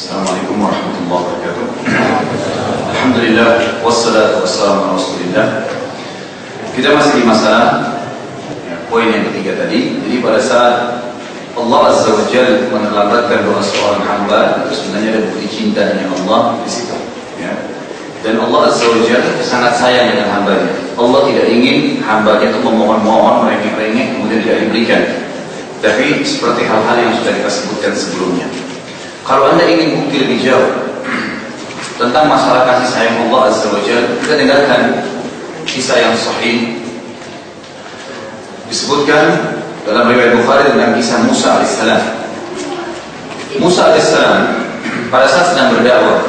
Assalamualaikum warahmatullahi wabarakatuh. Alhamdulillah wassalatu wassalamu ala Rasulillah. Kita masih di masalah ya, poin yang ketiga tadi. Jadi pada saat Allah Azza wa Jalla menelambatkan doa seorang hamba itu sebenarnya ada bukti cintanya Allah di situ. Ya. Dan Allah Azza wa Jalla sangat sayang dengan hambanya. Allah tidak ingin hambanya itu memohon-mohon, merengek-rengek, kemudian tidak diberikan. Tapi seperti hal-hal yang sudah kita sebutkan sebelumnya. Kalau anda ingin bukti lebih jauh tentang masalah kasih sayang Allah Azza wa Jalla, kita dengarkan kisah yang sahih disebutkan dalam riwayat Bukhari tentang kisah Musa alaihissalam. Musa alaihissalam pada saat sedang berdakwah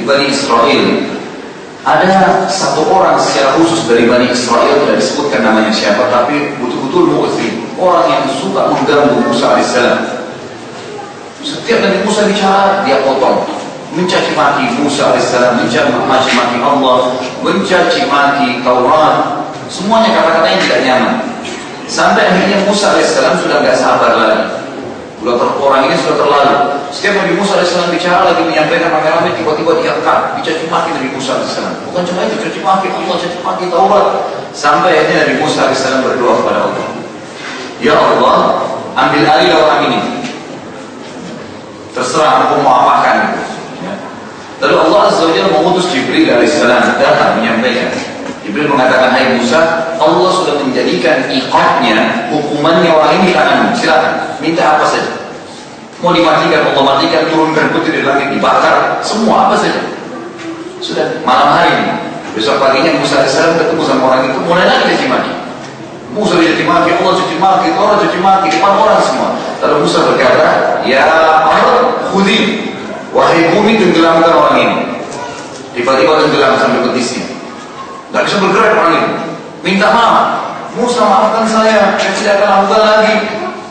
di Bani Israel ada satu orang secara khusus dari Bani Israel tidak disebutkan namanya siapa tapi betul-betul mu'zi orang yang suka mengganggu Musa alaihissalam setiap Nabi Musa bicara dia potong mencaci maki Musa alaihissalam mencaci maki Allah mencaci maki Taurat semuanya kata-kata yang tidak nyaman sampai akhirnya Musa alaihissalam sudah nggak sabar lagi Udah orang ini sudah terlalu. Setiap Nabi Musa AS bicara lagi menyampaikan rame-rame tiba-tiba diangkat, dicaci maki Nabi Musa AS. Bukan cuma itu, caci maki Allah, caci maki Taurat. Sampai akhirnya Nabi Musa AS berdoa kepada Allah. Ya Allah, ambil alih orang ini. Terserah aku mau apakan. Ya. Lalu Allah Azza wa mengutus Jibril AS datang menyampaikan. Jibril mengatakan, Hai Musa, Allah sudah menjadikan ikatnya, hukumannya orang ini tanganmu. Silakan, minta apa saja. Mau dimatikan, Allah matikan, turunkan putih dari langit, dibakar, semua apa saja. Sudah, malam hari ini. Besok paginya Musa AS ketemu sama orang itu, mulai lagi caci maki. Musa caci maki, Allah caci maki, orang caci maki, depan orang semua. Lalu Musa berkata, Ya Allah, khudi, wahai bumi tenggelamkan orang ini. Tiba-tiba tenggelam sampai betisnya. Gak bisa bergerak orang itu. Minta maaf. Musa maafkan saya, saya tidak akan lakukan lagi.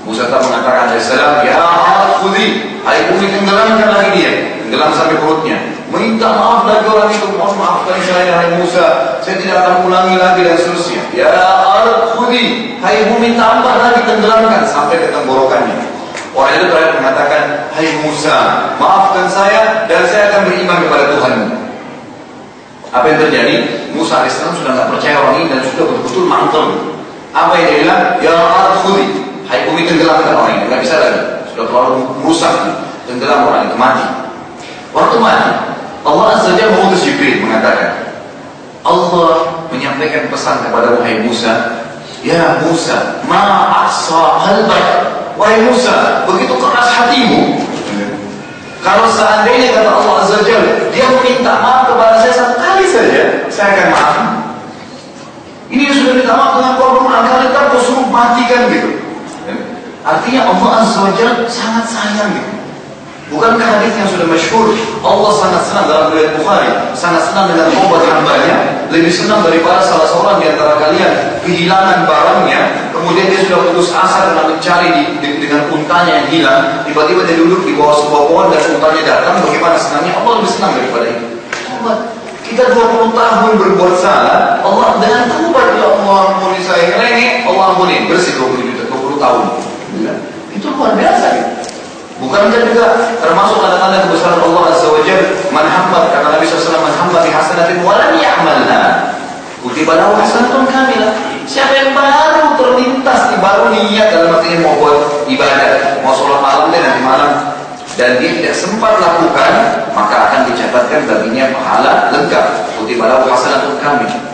Musa tak mengatakan Ya Allah, khudi, hai bumi tenggelamkan lagi dia. Tenggelam sampai perutnya. Minta maaf lagi orang itu, mohon maafkan saya, hai Musa. Saya tidak akan ulangi lagi dan seterusnya. Ya Allah, khudi, hai bumi tambah lagi tenggelamkan sampai ke tenggorokannya. Orang itu terakhir mengatakan, Hai Musa, maafkan saya dan saya akan beriman kepada Tuhanmu. Apa yang terjadi? Musa AS sudah tidak percaya orang ini dan sudah betul-betul mantel. Apa yang dia bilang? Ya Allah khudi. Hai bumi tenggelamkan orang ini. Tidak bisa lagi. Sudah terlalu merusak. Tenggelam orang itu mati. Waktu mati, Allah Azza Jalla mengutus Jibril mengatakan, Allah menyampaikan pesan kepada Wahai Musa, Ya Musa, ma'asa qalbak. Wahai Musa, begitu keras hatimu. Kalau seandainya kata Allah Azza Jalla, dia meminta maaf kepada saya satu saja, saya akan maaf. Ini sudah minta maaf dengan korban kali tak suruh matikan gitu. Artinya Allah Azza Jalla sangat sayang gitu. Bukankah hadis yang sudah masyhur? Allah sangat senang dalam riwayat Bukhari sangat senang dengan obat hambanya lebih senang daripada salah seorang di antara kalian kehilangan barangnya kemudian dia sudah putus asa karena mencari di, di, dengan untanya yang hilang tiba-tiba dia duduk di bawah sebuah pohon dan untanya datang bagaimana senangnya? Allah lebih senang daripada itu. Allah kita 20 tahun berbuat salah Allah dengan taubat ya Allah ampuni saya. Ngerengek Allah ampuni. Bersih 20 juta 20 tahun. Itu luar biasa. gitu Bukankah juga termasuk tanda-tanda kebesaran Allah Azza wa Jalla man hammat kata Nabi SAW man hammat bi hasanatin wa lam ya'malha kutiba lahu hasanatun kamilah siapa yang baru terlintas di baru niat dalam artinya mau buat ibadah mau sholat malam dan nanti malam dan dia tidak sempat lakukan maka akan dicatatkan baginya pahala lengkap. Kutiba lahu hasanatun kamilah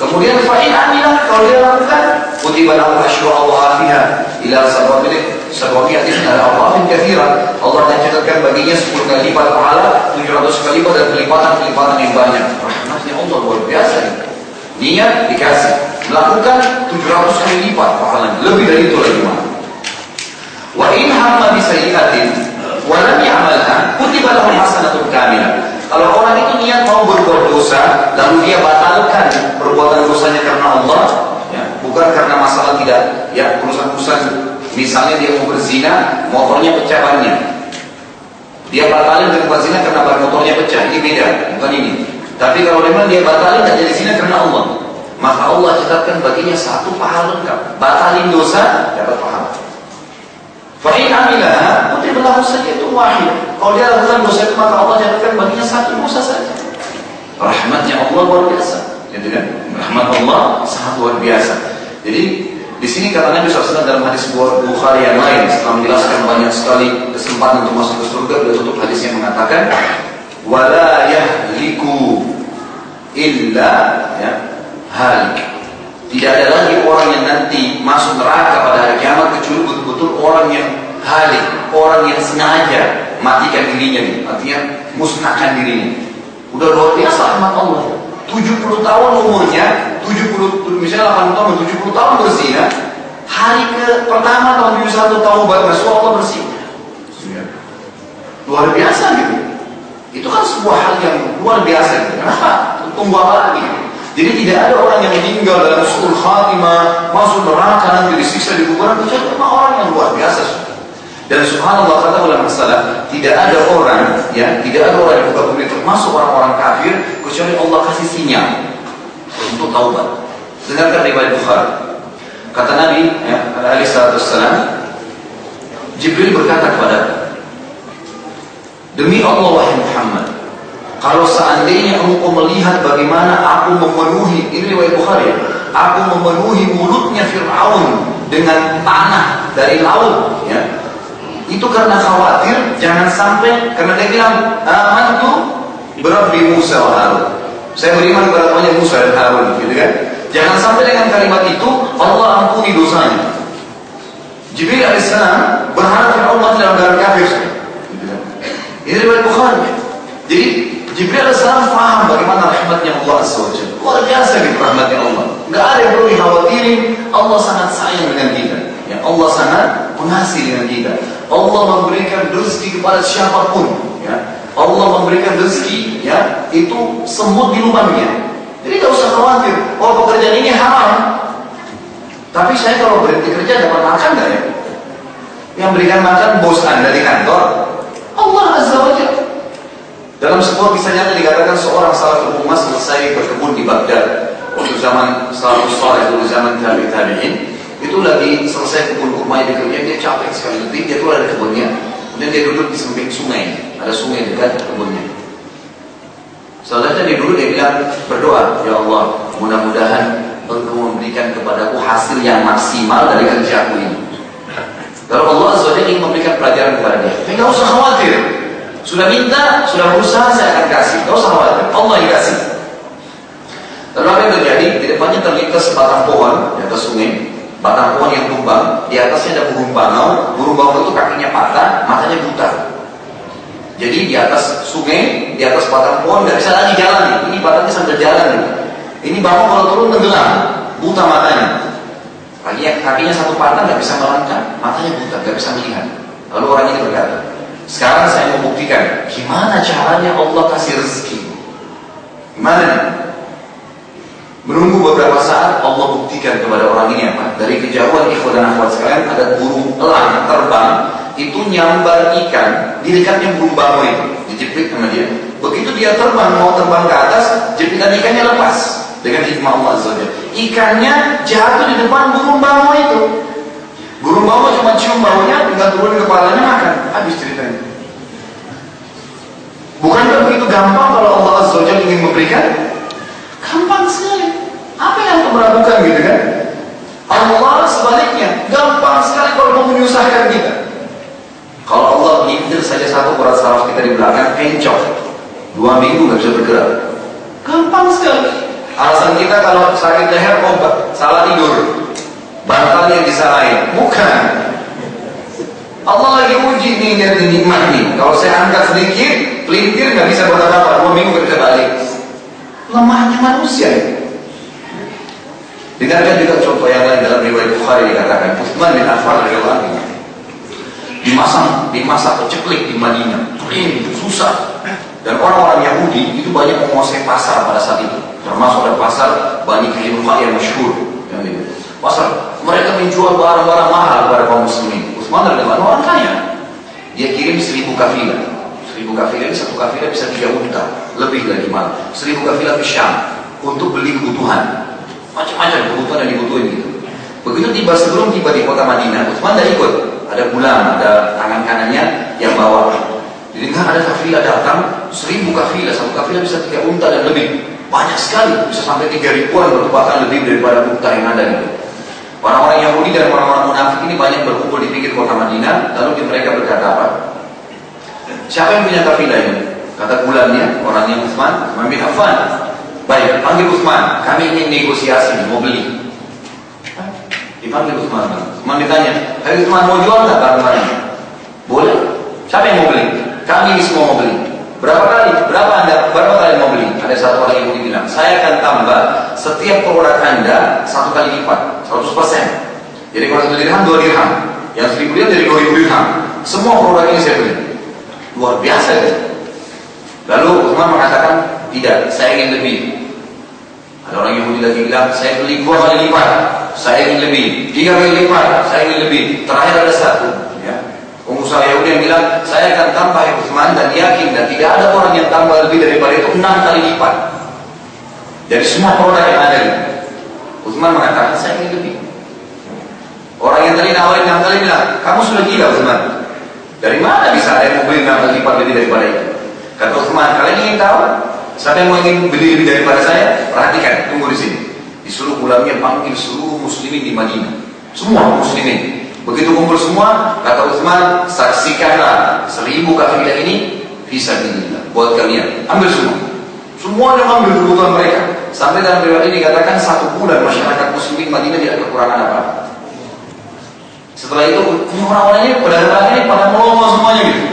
Kemudian fa'in amilah kalau dia lakukan kutiba lahu asyru awafiha ila sababili sababiyah itu ada awafin kathira Allah akan catatkan baginya 10 kali lipat pahala 700 kali lipat dan kelipatan-kelipatan yang banyak. Rahmatnya Allah luar biasa. Niat dikasih. Melakukan 700 kali lipat pahalanya. Lebih dari itu lagi mana wa in hamma bi sayyi'atin wa lam ya'malha kutiba lahu hasanatun kamilah kalau orang itu niat mau berbuat dosa, lalu dia batalkan perbuatan dosanya karena Allah, ya, bukan karena masalah tidak, ya urusan-urusan, misalnya dia mau berzina, motornya pecah bannya. Dia batalin dari zina karena ban motornya pecah, ini beda, bukan ini. Tapi kalau memang dia batalin dan jadi zina karena Allah, maka Allah catatkan baginya satu pahala lengkap. Batalin dosa, dapat pahala. Fa'in amilah, putih berlaku saja itu wahid. Kalau dia lakukan dosa itu maka Allah jadikan baginya satu dosa saja. Rahmatnya Allah luar biasa, gitu kan? Rahmat Allah sangat luar biasa. Jadi di sini kata Nabi SAW dalam hadis Bukhari yang lain setelah menjelaskan banyak sekali kesempatan untuk masuk ke surga beliau tutup hadisnya mengatakan wala yahliku illa ya halik tidak ada lagi orang yang nanti masuk neraka pada hari kiamat kecuali betul-betul orang yang halik, orang yang sengaja matikan dirinya nih, artinya musnahkan dirinya. Udah luar biasa rahmat Allah. 70 tahun umurnya, 70 misalnya 80 tahun, 70 tahun berzina, hari ke pertama tahun 71 tahun baru masuk Allah bersih. Luar biasa gitu. Itu kan sebuah hal yang luar biasa. Gitu. Kenapa? Tunggu apa lagi? Jadi tidak ada orang yang meninggal dalam suul khatimah, masuk neraka nanti disiksa di kuburan kecuali cuma orang yang luar biasa. Dan subhanallah kata ulama masalah, tidak ada orang ya, tidak ada orang yang buka bumi termasuk orang-orang kafir kecuali Allah kasih sinyal untuk taubat. Dengarkan riwayat Bukhari. Kata Nabi ya, alaihi wasallam, Jibril berkata kepada Demi Allah wahai Muhammad, kalau seandainya engkau melihat bagaimana aku memenuhi, ini riwayat Bukhari, aku memenuhi mulutnya Fir'aun dengan tanah dari laut, ya. Itu karena khawatir jangan sampai karena dia bilang amantu berabdi Musa wa Harun. Saya beriman kepada Tuhan Musa dan Harun, gitu kan? Jangan sampai dengan kalimat itu Allah ampuni dosanya. Jibril alaihissalam berharap Fir'aun mati dalam kafir. Gitu kan? Ini riwayat Bukhari. Jadi Jibril AS faham bagaimana rahmatnya Allah Azza Luar biasa gitu rahmatnya Allah. Gak ada yang perlu dikhawatirin. Allah sangat sayang dengan kita. Ya, Allah sangat pengasih dengan kita. Allah memberikan rezeki kepada siapa pun. Ya. Allah memberikan rezeki ya itu semut di lubangnya. Jadi gak usah khawatir. Oh pekerjaan ini haram. Tapi saya kalau berhenti kerja dapat makan gak ya? Yang berikan makan bos anda di kantor. Allah Azza wa Jalla. Dalam sebuah kisah nyata dikatakan seorang salah ummah selesai berkebun di Baghdad. Waktu zaman salafus itu zaman tabi tabiin itu lagi selesai kebun kurma di kerja dia capek sekali. Lebih dia keluar dari kebunnya. Kemudian dia duduk di samping sungai. Ada sungai dekat kebunnya. Selanjutnya dia dulu dia bilang berdoa ya Allah mudah-mudahan engkau memberikan kepadaku hasil yang maksimal dari kerjaku ini. Kalau Allah SWT ingin memberikan pelajaran kepada dia. Tidak usah khawatir sudah minta, sudah berusaha, saya akan kasih. Tidak usah khawatir, Allah yang kasih. Lalu apa yang terjadi? Di depannya terlintas sebatang pohon di atas sungai. Batang pohon yang tumbang, di atasnya ada burung bangau. Burung bangau itu kakinya patah, matanya buta. Jadi di atas sungai, di atas batang pohon nggak bisa lagi jalan. Ini batangnya sambil jalan. Ini bangau kalau turun tenggelam, buta matanya. Kakinya, kakinya satu patah nggak bisa melangkah, matanya buta, nggak bisa melihat. Lalu orang ini berkata, sekarang saya mau buktikan gimana caranya Allah kasih rezeki. Gimana nih? Menunggu beberapa saat Allah buktikan kepada orang ini apa? Dari kejauhan ikhwan dan akhwat sekalian ada burung elang terbang itu nyambar ikan di dekatnya burung bangau itu dijepit sama dia. Begitu dia terbang mau terbang ke atas, jepitan ikannya lepas dengan hikmah Allah Azza Ikannya jatuh di depan burung bangau itu. Burung bangau cuma cium baunya, tinggal turun kepalanya makan. Habis ceritanya. Bukankah begitu gampang kalau Allah Azza wa ingin memberikan? Gampang sekali. Apa yang kamu meragukan gitu kan? Allah sebaliknya gampang sekali kalau mau menyusahkan kita. Kalau Allah ngintir saja satu urat saraf kita di belakang, kencok. Dua minggu nggak bisa bergerak. Gampang sekali. Alasan kita kalau sakit leher obat, salah tidur bantal yang disalahin. Bukan. Allah lagi uji nih lihat nikmat nih. Kalau saya angkat sedikit, pelintir nggak bisa buat apa-apa. Dua minggu bisa balik. Lemahnya manusia ya. Dengarkan juga contoh yang lain dalam riwayat Bukhari dikatakan Uthman bin Affan radhiyallahu anhu di masa di masa peceklik di Madinah, ini susah. Dan orang-orang Yahudi itu banyak menguasai pasar pada saat itu, termasuk ada pasar Bani Kainuqa yang masyhur. Pasar mereka menjual barang-barang mahal kepada kaum muslimin. Utsman adalah orang kaya. Dia kirim seribu kafilah. Seribu kafilah satu kafilah bisa tiga unta, lebih lagi mahal. Seribu kafilah ke Syam untuk beli kebutuhan. Macam-macam kebutuhan yang dibutuhin gitu. Begitu tiba sebelum tiba di kota Madinah, Utsman tidak ikut. ada bulan, ada tangan kanannya yang bawa. Jadi kan ada kafilah datang, seribu kafilah, satu kafilah bisa tiga unta dan lebih. Banyak sekali, bisa sampai tiga ribuan merupakan lebih daripada unta yang ada gitu. Orang-orang Yahudi dan orang-orang munafik ini banyak berkumpul di pinggir kota Madinah, lalu mereka berkata apa? Siapa yang punya kafilah ini? Kata bulannya, orangnya Utsman, Utsman bin Affan. Baik, panggil Utsman, kami ingin negosiasi, mau beli. Dipanggil Utsman. Utsman ditanya, Hai Utsman mau jual nggak barang-barang? Boleh. Siapa yang mau beli? Kami ini semua mau beli. Berapa kali? Berapa anda? Berapa kali mau beli? Ada satu orang yang bilang, saya akan tambah setiap produk anda satu kali lipat, 100 persen. Jadi kalau satu dirham dua dirham, yang seribu dirham jadi dua ribu dirham. Semua produk ini saya beli. Luar biasa ya. Lalu Utsman mengatakan, tidak, saya ingin lebih. Ada orang Yahudi lagi bilang, saya beli dua kali lipat, saya ingin lebih. Tiga kali lipat, saya ingin lebih. Terakhir ada satu. Pengusaha Yahudi yang bilang, saya akan tambah Uthman dan yakin dan tidak ada orang yang tambah lebih daripada itu enam kali lipat. Dari semua produk yang ada ini. Uthman mengatakan, saya ingin lebih. Orang yang tadi nawarin enam kali bilang, kamu sudah gila Uthman. Dari mana bisa ada yang mau beli enam kali lipat lebih daripada itu? Kata Uthman, kalian ingin tahu? Siapa yang mau ingin beli lebih daripada saya? Perhatikan, tunggu di sini. Disuruh ulangnya panggil seluruh muslimin di Madinah. Semua muslimin. Begitu kumpul semua, kata Utsman, saksikanlah seribu kafilah ini bisa dinilai buat kalian. Ambil semua. Semuanya ambil kebutuhan mereka. Sampai dalam riwayat ini dikatakan satu bulan masyarakat muslimin Madinah tidak kekurangan apa. Setelah itu, orang-orang ini pedagang ini pada melompat semuanya gitu.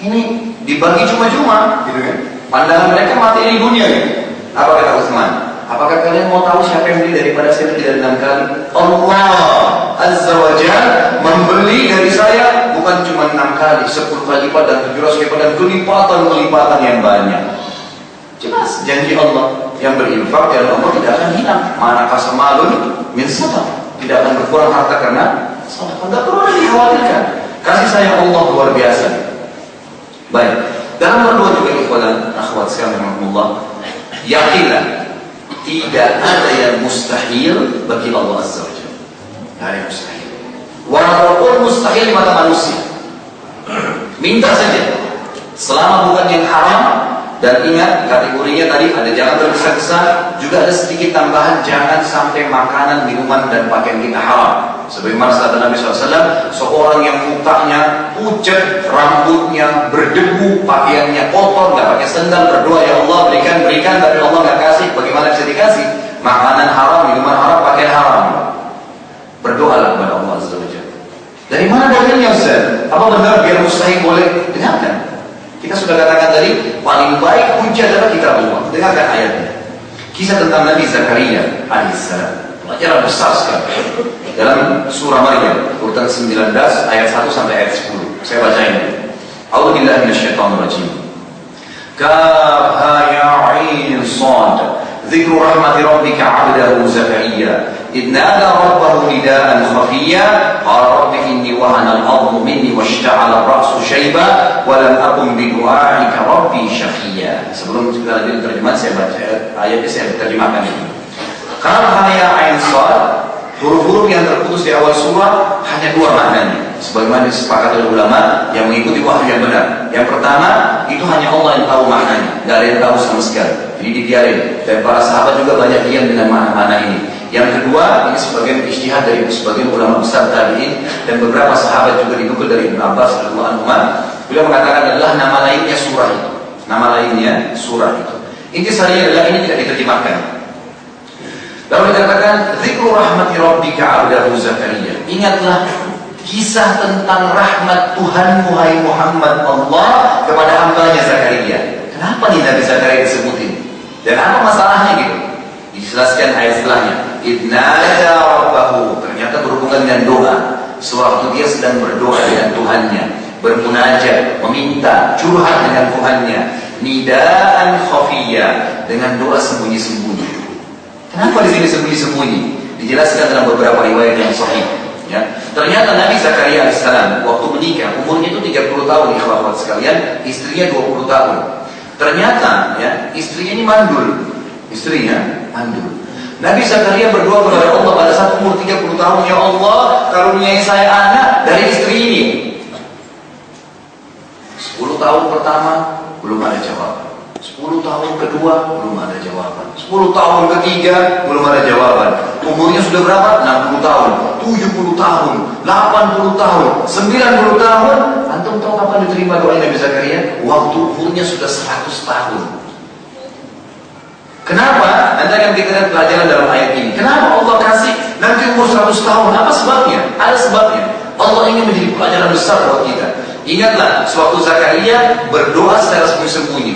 Ini dibagi cuma-cuma, gitu kan? Pandangan mereka mati di dunia gitu. Apa kata Utsman? Apakah kalian mau tahu siapa yang beli daripada saya tidak enam kali? Allah Azza wa Jal membeli dari saya bukan cuma enam kali, sepuluh kali lipat dan tujuh ratus lipat dan kelipatan-kelipatan yang banyak. Jelas janji Allah yang berinfak dan Allah tidak akan hilang. Mana kasamalun min Tidak akan berkurang harta karena sadaqah. Tidak perlu dikhawatirkan. Kasih sayang Allah luar biasa. Baik. Dalam berdua juga ikhwan akhwat sekalian yakinlah tidak ada yang mustahil bagi Allah Azza wa Gak ada mustahil. Walaupun mustahil mata manusia. Minta saja. Selama bukan yang haram, dan ingat kategorinya tadi ada jangan tergesa-gesa, juga ada sedikit tambahan jangan sampai makanan, minuman dan pakaian kita haram. Sebagaimana sabda Nabi SAW, seorang yang mukanya pucat, rambutnya berdebu, pakaiannya kotor, nggak pakai sendal, berdoa ya Allah berikan berikan, tapi Allah nggak kasih, bagaimana bisa dikasih? Makanan haram, minuman haram, pakaian haram. Berdoalah kepada Allah Azza Dari mana dalilnya Ustaz? Apa benar biar mustahil boleh? Dengarkan. Kita sudah katakan tadi, paling baik hujah adalah kitab Allah. Dengarkan ayatnya. Kisah tentang Nabi Zakaria alaihissalam. Pelajaran besar sekali. Dalam surah Maryam, urutan 19 ayat 1 sampai ayat 10. Saya bacain. A'udzu billahi minasyaitonir rajim. Kaf ha ya 'ain sad. ذكر رحمة ربك عبده زكريا إذ نادى ربه نداء خفيا قال رب إني وهن الأرض مني واشتعل الرأس شيبا ولم أكن بدعائك ربي شقيا sebelum kita lanjut terjemahan saya baca ayatnya saya terjemahkan ini kalau hanya ain sad huruf-huruf yang terputus di awal surah hanya dua maknanya sebagaimana disepakati oleh ulama yang mengikuti wahyu yang benar yang pertama itu hanya Allah yang tahu maknanya tidak ada yang tahu sama sekali jadi dibiarin. Dan para sahabat juga banyak diam dengan mana-mana ini. Yang kedua, ini sebagian istihad dari sebagian ulama besar tadi dan beberapa sahabat juga dinukil dari Ibn Abbas radhiyallahu anhu. Beliau mengatakan adalah nama lainnya surah itu. Nama lainnya surah itu. Inti saya adalah ini tidak diterjemahkan. Lalu dikatakan zikru rahmati rabbika 'abdahu Zakaria. Ingatlah kisah tentang rahmat Tuhan Muhammad Allah kepada hambanya Zakaria. Kenapa nih Nabi Zakaria disebutin? Dan apa masalahnya gitu? Dijelaskan ayat setelahnya. Idnada rabbahu. Ternyata berhubungan dengan doa. Sewaktu dia sedang berdoa dengan Tuhannya. Bermunajat, meminta, curhat dengan Tuhannya. Nidaan khafiyya. Dengan doa sembunyi-sembunyi. Kenapa di sini sembunyi-sembunyi? Dijelaskan dalam beberapa riwayat yang sahih. Ya. Ternyata Nabi Zakaria alaihissalam waktu menikah umurnya itu 30 tahun ikhwat sekalian, istrinya 20 tahun. Ternyata ya istrinya ini mandul, istrinya mandul. Nabi Zakaria berdoa kepada Allah pada saat umur 30 tahun, Ya Allah, karuniai saya anak dari istri ini. 10 tahun pertama, belum ada jawaban. 10 tahun kedua, belum ada jawaban. 10 tahun ketiga, belum ada jawaban. Umurnya sudah berapa? 60 tahun, 70 tahun, 80 tahun, 90 tahun. Antum tahu kapan diterima doa Nabi Zakaria? Waktu umurnya sudah 100 tahun. Kenapa? Nanti akan kita pelajaran dalam ayat ini. Kenapa Allah kasih nanti umur 100 tahun? Apa sebabnya? Ada sebabnya. Allah ingin menjadi pelajaran besar buat kita. Ingatlah, suatu Zakaria berdoa secara sembunyi-sembunyi.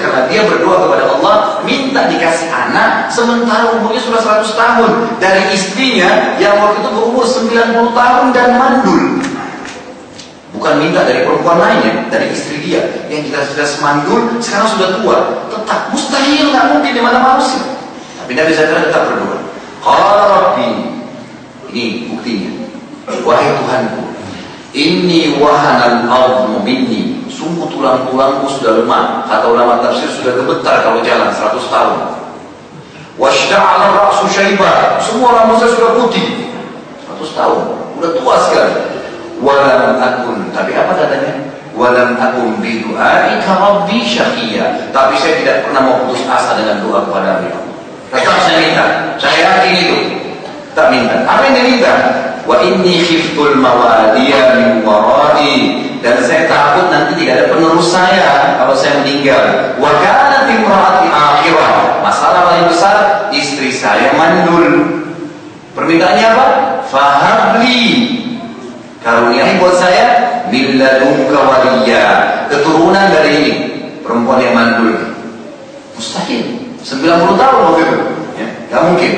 Karena dia berdoa kepada Allah, minta dikasih anak, sementara umurnya sudah 100 tahun. Dari istrinya, yang waktu itu berumur 90 tahun dan mandul. Bukan minta dari perempuan lainnya, dari istri dia yang kita sudah semandul, sekarang sudah tua. Tetap mustahil, nggak mungkin di mana manusia. Tapi Nabi Zakaria tetap berdoa. Qala ini buktinya. Wahai Tuhanku, ini wahanan al minni. Sungguh tulang-tulangku sudah lemah. Kata ulama tafsir sudah gemetar kalau jalan 100 tahun. Washda'ala ra'su syaibah. Semua rambut saya sudah putih. 100 tahun. Udah tua sekali walam akun tapi apa katanya walam akun bidu'aika rabbi syaqiyya tapi saya tidak pernah mau putus asa dengan doa kepada Allah tetap saya minta saya yakin itu tak minta apa yang dia minta wa inni khiftul mawaliya min warai dan saya takut nanti tidak ada penerus saya kalau saya meninggal wa kanat imraati akhirah masalah paling besar istri saya mandul permintaannya apa fahabli Karuniai buat saya milladunka waliya. Keturunan dari ini perempuan yang mandul. Mustahil. 90 tahun waktu itu. Ya, gak mungkin.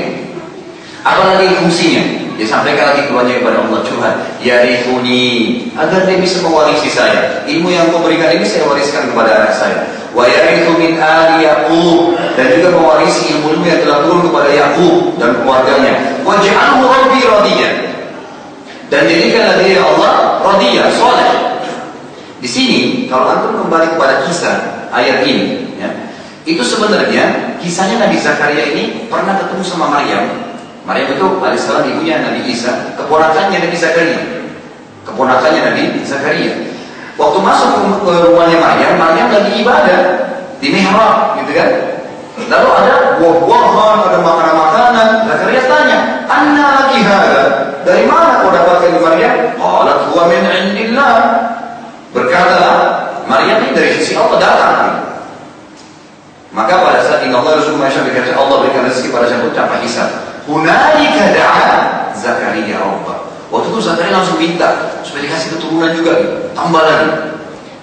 Apalagi fungsinya? Dia sampaikan lagi keluarnya kepada Allah Tuhan. Yarifuni agar dia bisa mewarisi saya. Ilmu yang kau berikan ini saya wariskan kepada anak saya. Wa yarithu min ali Yaqub dan juga mewarisi ilmu-ilmu yang telah turun kepada Yaqub dan keluarganya. Waj'alhu rabbi radiyah dan jadikanlah dia ya Allah radiyah, soleh. Di sini kalau antum kembali kepada kisah ayat ini, ya, itu sebenarnya kisahnya Nabi Zakaria ini pernah ketemu sama Maryam. Maryam itu alaihissalam ibunya Nabi Isa, keponakannya Nabi Zakaria. Keponakannya Nabi Zakaria. Waktu masuk ke rumahnya Maryam, Maryam lagi ibadah di mihrab, gitu kan? Lalu ada buah-buahan, ada makanan-makanan. Zakaria tanya, Anna lagi hada? Dari mana kau dapatkan di Maryam? Qalat huwa min indillah. Berkatalah, Maryam ini dari sisi Allah datang. Maka pada saat ini Allah Rasul Masyarakat Allah berikan rezeki pada siapa tanpa hisab. Hunalika da'a Zakaria Allah. Waktu itu Zakaria langsung minta supaya dikasih keturunan juga, tambah lagi.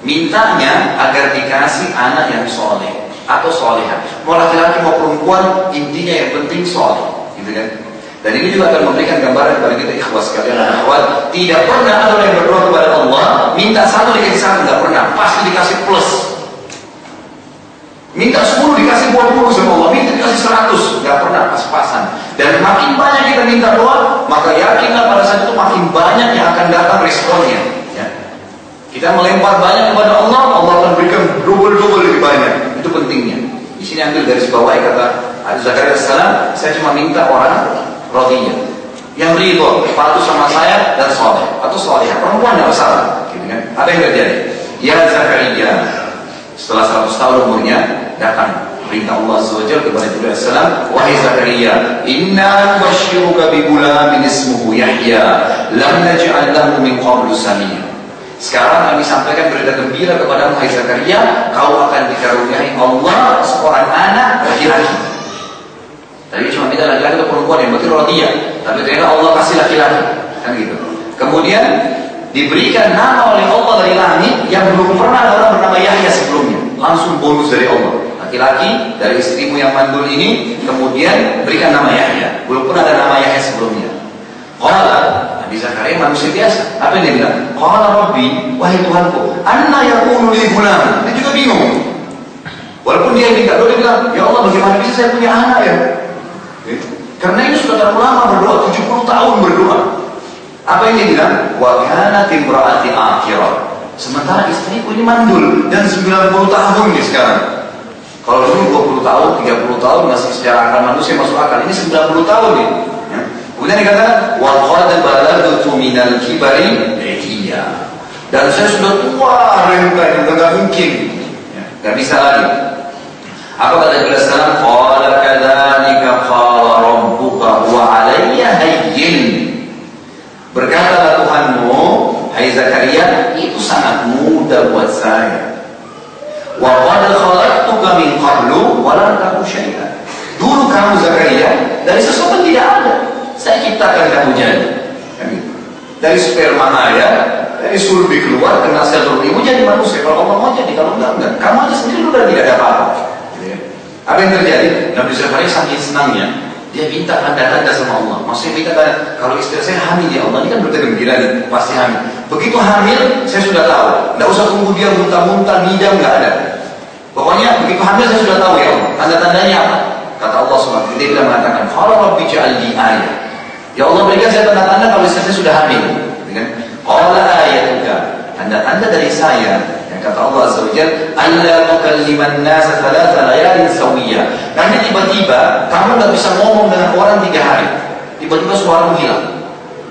Mintanya agar dikasih anak yang soleh atau soleha. Mau laki-laki mau perempuan, intinya yang penting soleh. Gitu kan? Dan ini juga akan memberikan gambaran kepada kita ikhwas sekalian dan akhwat. Tidak pernah ada yang berdoa kepada Allah, minta satu dikasih satu, tidak pernah. Pasti dikasih plus. Minta 10 dikasih 20 sama Allah, minta dikasih 100, nggak pernah pas-pasan. Dan makin banyak kita minta doa, maka yakinlah pada saat itu makin banyak yang akan datang responnya. Ya. Kita melempar banyak kepada Allah, Allah akan berikan double-double lebih banyak. Itu pentingnya. Di sini ambil garis bawah kata Abu Zakaria salam, saya cuma minta orang rodinya yang ridho, patuh sama saya dan soleh atau soleh perempuan yang salah, gitu kan? Apa yang terjadi? Ya Zakaria setelah 100 tahun umurnya datang perintah Allah SWT kepada Jibril Salam wahai Zakaria inna basyiruka bi gulamin ismuhu Yahya lam naj'al lahu min qablu samiyya sekarang kami sampaikan berita gembira kepada Muhammad Zakaria, kau akan dikaruniai Allah seorang anak laki-laki. Tadi cuma minta laki-laki atau perempuan yang berarti dia, tapi ternyata Allah kasih laki-laki, kan gitu. Kemudian diberikan nama oleh Allah dari langit yang belum pernah ada orang bernama Yahya sebelumnya, langsung bonus dari Allah. Laki-laki dari istrimu yang mandul ini kemudian berikan nama Yahya, pernah ada nama Yahya sebelumnya. Qala Nabi Zakaria manusia biasa. Apa yang dia bilang? Qala Rabbi, wahai Tuhanku, anna yakunu li gulam. Dia juga bingung. Walaupun dia minta doa, dia bilang, ya Allah bagaimana bisa saya punya anak ya? Gitu. Karena ini sudah terlalu lama berdoa, 70 tahun berdoa. Apa yang dia bilang? Wa kana timraati akhirah. Sementara istriku ini mandul dan 90 tahun nih sekarang. Kalau dulu 20 tahun, 30 tahun masih secara akal manusia masuk akal. Ini 90 tahun nih. Ya. Kemudian dikatakan wa qad balagtu minal kibari iya. Dan saya sudah tua renta yang tidak mungkin. Ya. Gak bisa lagi. Apa kata Nabi Sallam? Qala kadzalika qala rabbuka wa alayya hayyin. Berkata Tuhanmu, hai Zakaria, itu sangat mudah buat saya. Wa qad min qablu wa lam taku syai'an. Dulu kamu Zakaria dari sesuatu tidak ada. Saya ciptakan kamu jadi. Dari sperma ayah, dari sulbi keluar, kena sel ibu jadi manusia. Kalau Allah mau jadi, kalau enggak, enggak. Kamu aja sendiri udah tidak ada apa-apa. Apa yang terjadi? Nabi Zakaria saking senangnya, dia minta tanda-tanda sama Allah. Maksudnya minta tanda, kalau istri saya hamil ya Allah, ini kan berarti gembira nih, pasti hamil. Begitu hamil, saya sudah tahu. Tidak usah tunggu dia muntah-muntah, ngidam, nggak ada. Pokoknya begitu hamil saya sudah tahu ya. Tanda-tandanya apa? Kata Allah SWT, dia bilang mengatakan, Kalau Rabbi ja'alni ayat. Ya Allah berikan saya tanda-tanda kalau istri saya sudah hamil. Qala ayatuka. Tanda-tanda dari saya yang kata Allah Azza wa Jalla, "Alla tukalliman nasa thalatha layalin sawiyya." Nanti tiba-tiba kamu nggak bisa ngomong dengan orang tiga hari. Tiba-tiba suaramu hilang.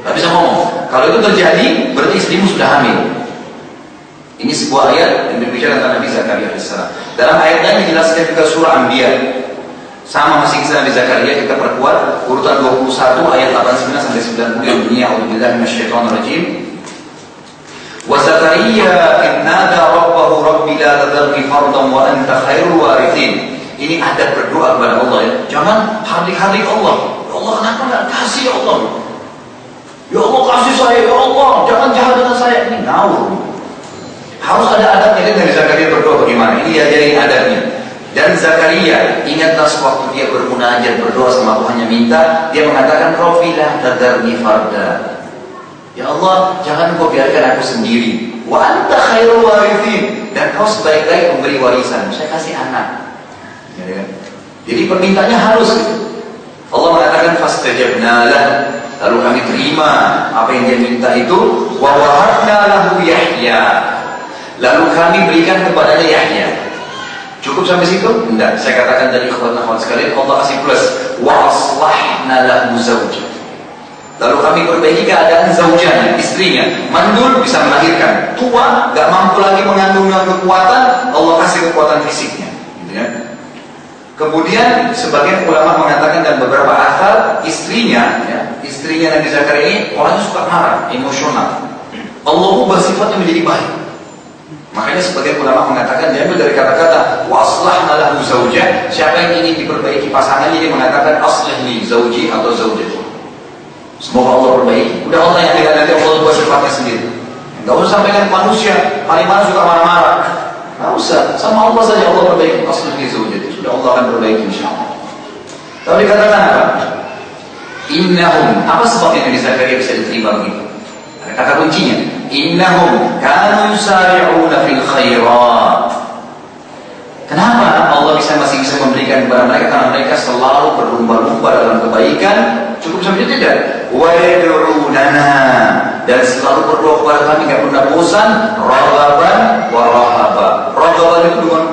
Nggak bisa ngomong. Kalau itu terjadi, berarti istrimu sudah hamil. Ini sebuah ayat yang berbicara tentang Nabi Zakaria AS. Dalam ayat lain dijelaskan juga surah Anbiya. Sama masih kisah Nabi Zakaria kita perkuat urutan 21 ayat 89 sampai 90 yang bunyi A'udzubillahi minasyaitonir rajim. Wa Zakaria in nada rabbahu rabbi la tadharni fardan wa anta khairul warithin. Ini ada berdoa kepada Allah ya. Jangan hardik-hardik Allah. Ya Allah kenapa enggak kasih ya Allah? Ya Allah kasih saya, ya Allah jangan jahat dengan saya. Ini ngawur. Harus ada adabnya dari Zakaria berdoa bagaimana? Ini jadi adabnya. Dan Zakaria ingatlah sewaktu dia bermunajat berdoa sama Tuhannya minta, dia mengatakan Rofilah tadarni farda. Ya Allah, jangan kau biarkan aku sendiri. Wa anta khairul warithin dan kau sebaik-baik pemberi warisan. Saya kasih anak. Ya, ya. Jadi permintaannya harus gitu. Allah mengatakan fastajabna. Lalu kami terima apa yang dia minta itu. Wa wahabna lahu Yahya. Lalu kami berikan kepadanya Yahya. Cukup sampai situ? Tidak. Saya katakan tadi ikhwan akhwat sekalian, Allah kasih plus. Wa aslahna lahu zawjah. Lalu kami perbaiki keadaan zaujanya, istrinya. Mandul bisa melahirkan. Tua, gak mampu lagi mengandung kekuatan, Allah kasih kekuatan fisiknya. Gitu ya. Kemudian sebagian ulama mengatakan dan beberapa akal istrinya, ya, istrinya Nabi Zakaria ini orangnya suka marah, emosional. Allah ubah sifatnya menjadi baik. Makanya sebagian ulama mengatakan diambil dari kata-kata waslah lahu zaujah. Siapa yang ingin diperbaiki pasangannya dia mengatakan aslih li zauji atau zaujah. Semoga Allah perbaiki. Udah Allah yang lihat nanti Allah buat sifatnya sendiri. Gak usah sampaikan manusia. Paling mana suka marah-marah. Gak usah. Sama Allah saja Allah perbaiki. Asli itu Sudah Allah akan perbaiki insya Allah. Tapi dikatakan apa? Innahum. Apa sebabnya Nabi Zakaria bisa diterima begitu? Ada kata kuncinya. Innahum kanu yusari'una fil khairat. Kenapa Allah bisa masih bisa memberikan kepada mereka? Karena mereka selalu berlumba-lumba dalam kebaikan. Cukup sampai tidak? Wa dan selalu berdoa kepada kami tidak pernah bosan. Ragaban wa rahaba. Ragaban itu dengan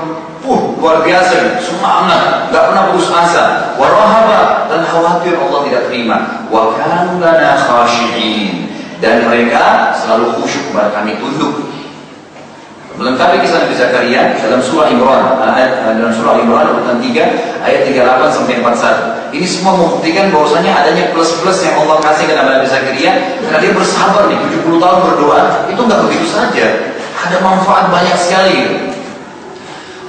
uh, luar biasa, semangat, nggak pernah putus asa. Warahaba dan khawatir Allah tidak terima. Wa kanu lana khashi'in dan mereka selalu khusyuk kepada kami tunduk Melengkapi kisah Nabi Zakaria dalam surah Imran, ayat, dalam surah Imran urutan 3 ayat 38 sampai 41. Ini semua membuktikan bahwasanya adanya plus-plus yang Allah kasih kepada Nabi Zakaria karena dia bersabar nih 70 tahun berdoa, itu enggak begitu saja. Ada manfaat banyak sekali.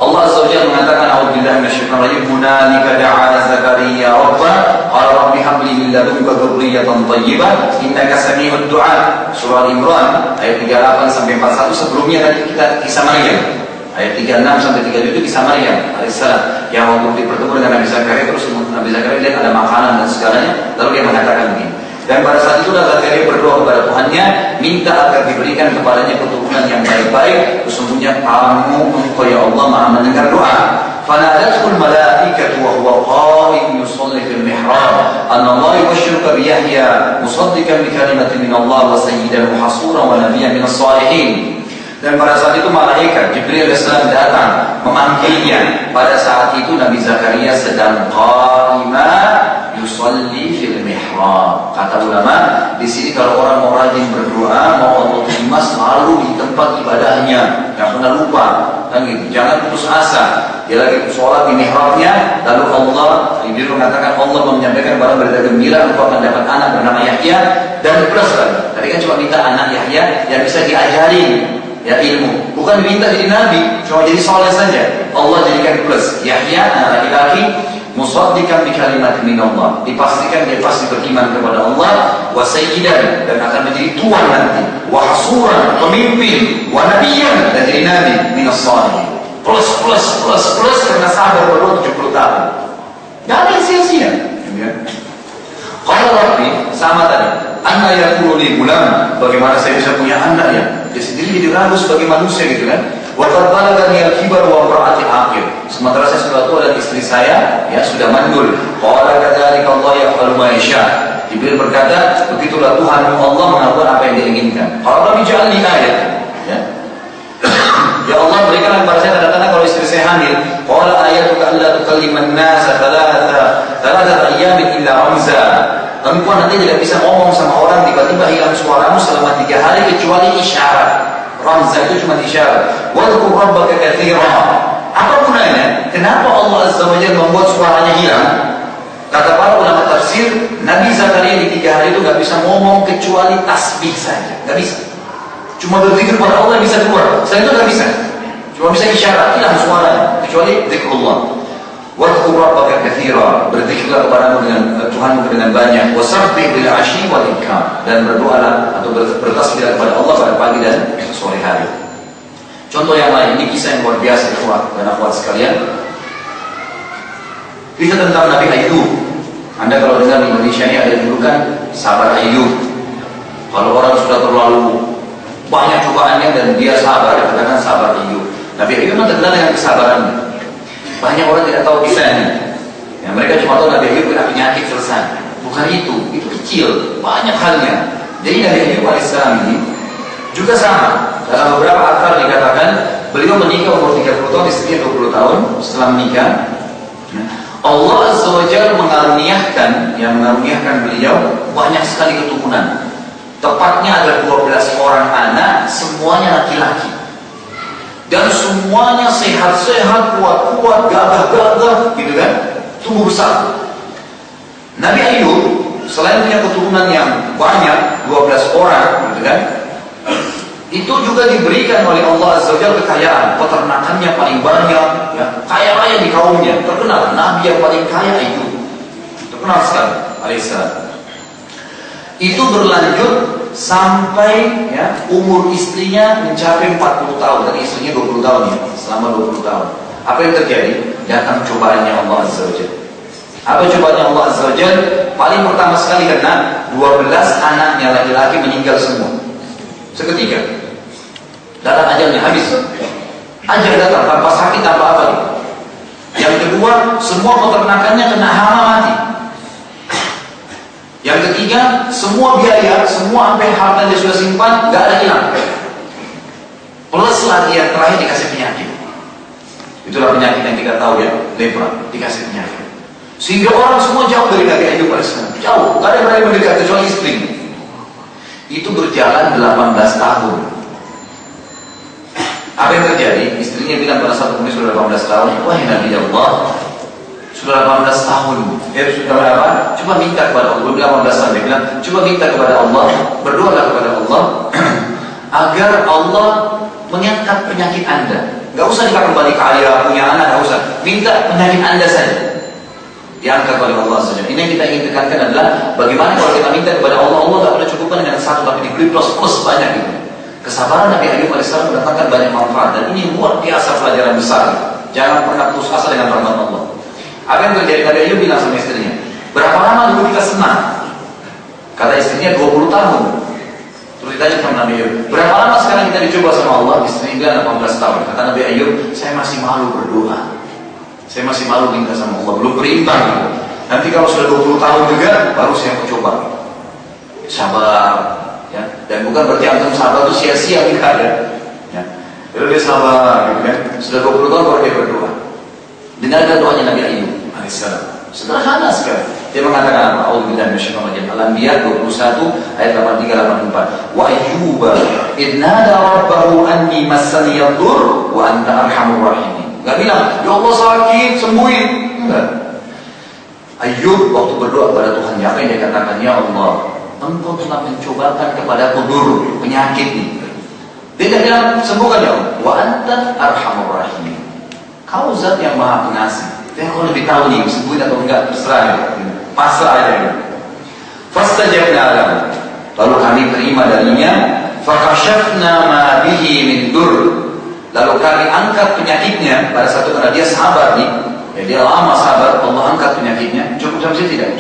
Allah Jalla mengatakan a'udzubillahi minasyaitonir rajim hunalika da'a Zakaria rabbah qala rabbi hab li min ladunka dzurriyyatan thayyibah innaka sami'ud du'a. Surah Imran ayat 38 sampai 41 sebelumnya tadi kita kisah Maryam. Ayat 36 sampai 37 itu kisah Maryam alaihissalam yang waktu bertemu dengan Nabi Zakaria terus Nabi Zakaria lihat ada makanan dan segalanya. Lalu dia mengatakan begini dan pada saat itu Zakaria berdoa kepada Tuhannya, minta agar diberikan kepadanya keturunan yang baik-baik. Sesungguhnya kamu, engkau ya Allah maha mendengar doa. فنادته الملائكة وهو قائم يصلي في المحراب أن الله يبشرك بيحيى مصدقا بكلمة من الله وسيدا وحصورا ونبيا من الصالحين Dan pada saat itu malaikat Jibril AS datang memanggilnya. Pada saat itu Nabi Zakaria sedang qa'ima yusalli fil mihrab. Kata ulama, di sini kalau orang mau rajin berdoa, mau Allah terima selalu di tempat ibadahnya. Jangan pernah lupa. Kan gitu. Jangan putus asa. Dia lagi sholat di mihrabnya, lalu Allah, Jibril mengatakan Allah menyampaikan barang berita gembira, engkau akan dapat anak bernama Yahya dan plus lagi. Tadi kan cuma minta anak Yahya yang bisa diajari ya ilmu. Bukan diminta jadi nabi, cuma jadi soleh saja. Allah jadikan plus. Yahya laki-laki musaddiqan bi kalimat min Allah. Dipastikan dia pasti beriman kepada Allah wa sayyidan dan akan menjadi tuan nanti. Wa hasuran, pemimpin, wa nabiyyan dan jadi nabi min as-salihin. Plus plus plus plus karena sabar berdoa 70 tahun. Gak ada sia-sia. Ya. Kalau Rabbi sama tadi, Anak yang li bulan, bagaimana saya bisa punya anak ya? Dia sendiri jadi ragu sebagai manusia gitu kan. Waqad balagani al-kibar wa imra'ati akhir. Sementara saya sudah tua dan istri saya ya sudah mandul. Qala kadzalika Allah yaf'alu ma yasha. Jibril berkata, begitulah Tuhan Allah melakukan apa yang dia inginkan. Kalau kami jalani ayat, ya. ya Allah berikan kepada saya tanda-tanda kalau istri saya hamil. Qala ayatuka alla tukalliman nasa thalatha thalatha ayyamin illa ramza. Perempuan nanti tidak bisa ngomong sama orang tiba-tiba hilang suaramu selama tiga hari kecuali isyarat. Ramzah itu cuma isyarat. Wadhkur rabbaka katsira. Apa gunanya? Kenapa Allah Azza wa membuat suaranya hilang? Kata para ulama tafsir, Nabi Zakaria di tiga hari itu gak bisa ngomong kecuali tasbih saja. Gak bisa. Cuma berzikir pada Allah bisa keluar. Selain itu gak bisa. Cuma bisa isyarat, hilang suaranya. Kecuali zikrullah. Wadhkur rabbaka katsira. Berzikirlah kepadamu dengan uh, Tuhanmu dengan banyak. Wasabbih bil ashi wal ikram dan berdoalah atau bertasbih kepada Allah pada pagi dan sore hari. Contoh yang lain, ini kisah yang luar biasa kuat dan akhwat sekalian. Kisah tentang Nabi Ayub. Anda kalau dengar di Indonesia ini ada julukan sabar Ayub. Kalau orang sudah terlalu banyak cobaannya dan dia sabar, dikatakan sabar Ayub. Nabi Ayub memang terkenal dengan kesabarannya. Banyak orang tidak tahu kisahnya. Ya, mereka cuma tahu Nabi Ayub kena penyakit selesai. Bukan itu, itu kecil, banyak halnya. Jadi Nabi Ayub alaihissalam ini juga sama. Dalam beberapa akar dikatakan beliau menikah umur 30 tahun, istrinya 20 tahun setelah menikah. Ya, Allah Azza mengaruniakan, yang mengaruniakan beliau banyak sekali keturunan. Tepatnya ada 12 orang anak, semuanya laki-laki dan semuanya sehat-sehat, kuat-kuat, gagah-gagah, gitu kan? Tumbuh besar. Nabi Ayub selain punya keturunan yang banyak, 12 orang, gitu kan? Itu juga diberikan oleh Allah Azza wa kekayaan, peternakannya paling banyak, ya, kaya raya di kaumnya, terkenal Nabi yang paling kaya itu, terkenal sekali, alaihissalam. Itu berlanjut sampai ya umur istrinya mencapai 40 tahun. Dan istrinya 20 tahun ya selama 20 tahun. Apa yang terjadi? Datang cobaannya Allah Azza wa apa cobaannya Allah Azza wa paling pertama sekali karena 12 anaknya laki-laki meninggal semua. Seketika. Dalam ajalnya habis. Ajal datang tanpa sakit tanpa apa yang kedua semua peternakannya kena hama mati yang ketiga, semua biaya, semua sampai harta dia sudah simpan, nggak ada hilang. Plus lagi yang terakhir dikasih penyakit. Itulah penyakit yang kita tahu ya, lepra, dikasih penyakit. Sehingga orang semua jauh dari Nabi Ayub AS. Jauh, nggak ada yang berani mendekat kecuali istri. Itu berjalan 18 tahun. Apa yang terjadi? Istrinya bilang pada saat umurnya sudah 18 tahun, wahai Nabi Allah, sudah 18 tahun. Ya sudah apa? Coba minta kepada Allah. Belum 18 tahun dia bilang coba minta kepada Allah berdoa kepada Allah agar Allah mengangkat penyakit anda. Gak usah dikatakan kembali kaya punya anak gak usah. Minta penyakit anda saja. Diangkat oleh Allah saja. Ini yang kita ingin tekankan adalah bagaimana kalau kita minta kepada Allah Allah tak pernah cukupkan dengan satu tapi diberi plus plus banyak gitu kesabaran Nabi Ayub AS mendatangkan banyak manfaat. Dan ini luar biasa pelajaran besar. Jangan pernah putus asa dengan rahmat Allah apa yang terjadi Nabi Ayub bilang sama istrinya, berapa lama dulu kita senang? Kata istrinya 20 tahun. Terus ditanya sama Nabi Ayub, berapa lama sekarang kita dicoba sama Allah? Istrinya bilang 18 tahun. Kata Nabi Ayub, saya masih malu berdoa. Saya masih malu minta sama Allah, belum berimbang. Nanti kalau sudah 20 tahun juga, baru saya mau coba. Sabar, ya. Dan bukan berarti antum sabar itu sia-sia enggak ya. ya. Lalu dia sabar, gitu kan? Sudah 20 tahun baru dia berdoa. Dengarkan doanya Nabi Ayub alaihissalam. Sederhana sekali. Dia mengatakan apa? A'udzubillahi minasyaitonir rajim. Al-Anbiya 21 ayat 83 84. Wa ayyuba idnada rabbahu anni massani yadur wa anta arhamur rahimin. Enggak bilang, "Ya Allah sakit, sembuhin." Ayub waktu berdoa kepada Tuhan, apa yang dia katakan? Ya Allah, Engkau telah mencobakan kepada dur penyakit ini. Dia tidak bilang sembuhkan ya Allah. Wa anta arhamur rahimin. Kau zat yang maha pengasih. Dia kau lebih tahu nih sembuhin atau enggak terserah ya. Pasrah aja. Fastajabna lahu. Lalu kami terima darinya. Fakashafna ma bihi min dur. Lalu kami angkat penyakitnya pada satu karena dia sabar nih. Ya, dia lama sabar, Allah angkat penyakitnya. Cukup sampai tidak?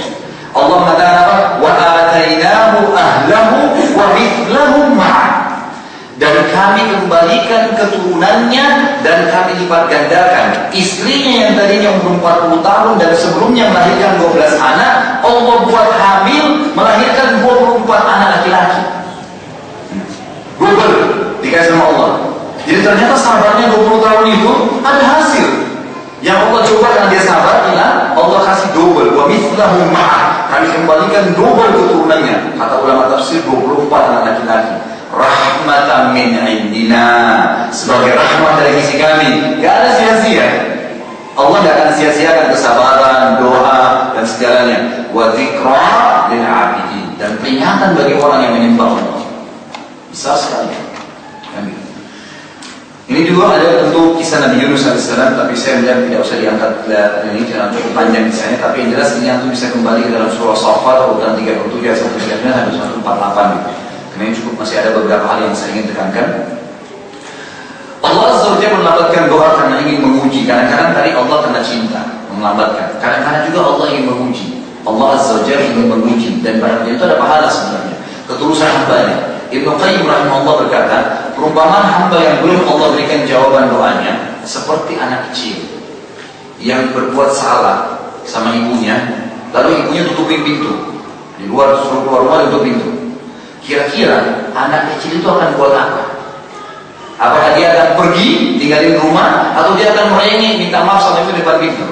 Allah mengatakan apa? Wa atainahu ahlahu wa mithlahum ma'ah dan kami kembalikan keturunannya dan kami lipat gandakan. Istrinya yang tadinya umur 40 tahun dan sebelumnya melahirkan 12 anak Allah buat hamil melahirkan 24 anak laki-laki. Double dikasih sama Allah. Jadi ternyata sabarnya 20 tahun itu ada hasil. Yang Allah coba karena dia sabar inilah Allah kasih double. Wa mithlahu ma'ah. Kami kembalikan double keturunannya. Kata ulama tafsir 24 anak laki-laki rahmatan min indina. Sebagai rahmat dari sisi kami. Gak ada sia-sia. Allah gak akan sia-siakan kesabaran doa dan segalanya. Wa dzikra lil abidin. Dan peringatan bagi orang yang menyembah Allah. Besar sekali. Amin. Ini juga ada tentu kisah Nabi Yunus AS, tapi saya melihat tidak usah diangkat ini tidak cukup panjang kisahnya, tapi yang jelas ini antum bisa kembali ke dalam surah Safat urutan 37 ayat 1 sampai 148 Karena cukup masih ada beberapa hal yang saya ingin tekankan. Allah Azza wa melambatkan doa karena ingin menguji. Kadang-kadang tadi Allah kena cinta, melambatkan. Kadang-kadang juga Allah ingin menguji. Allah Azza wa ingin menguji dan pada itu ada pahala sebenarnya. Ketulusan hambanya. Ibnu Qayyim rahimahullah berkata, perumpamaan hamba yang belum Allah berikan jawaban doanya seperti anak kecil yang berbuat salah sama ibunya, lalu ibunya tutupin pintu. Di luar suruh keluar rumah tutup pintu. Kira-kira anak kecil itu akan buat apa? Apakah dia akan pergi, tinggalin rumah, atau dia akan merengek, minta maaf sama itu depan pintu?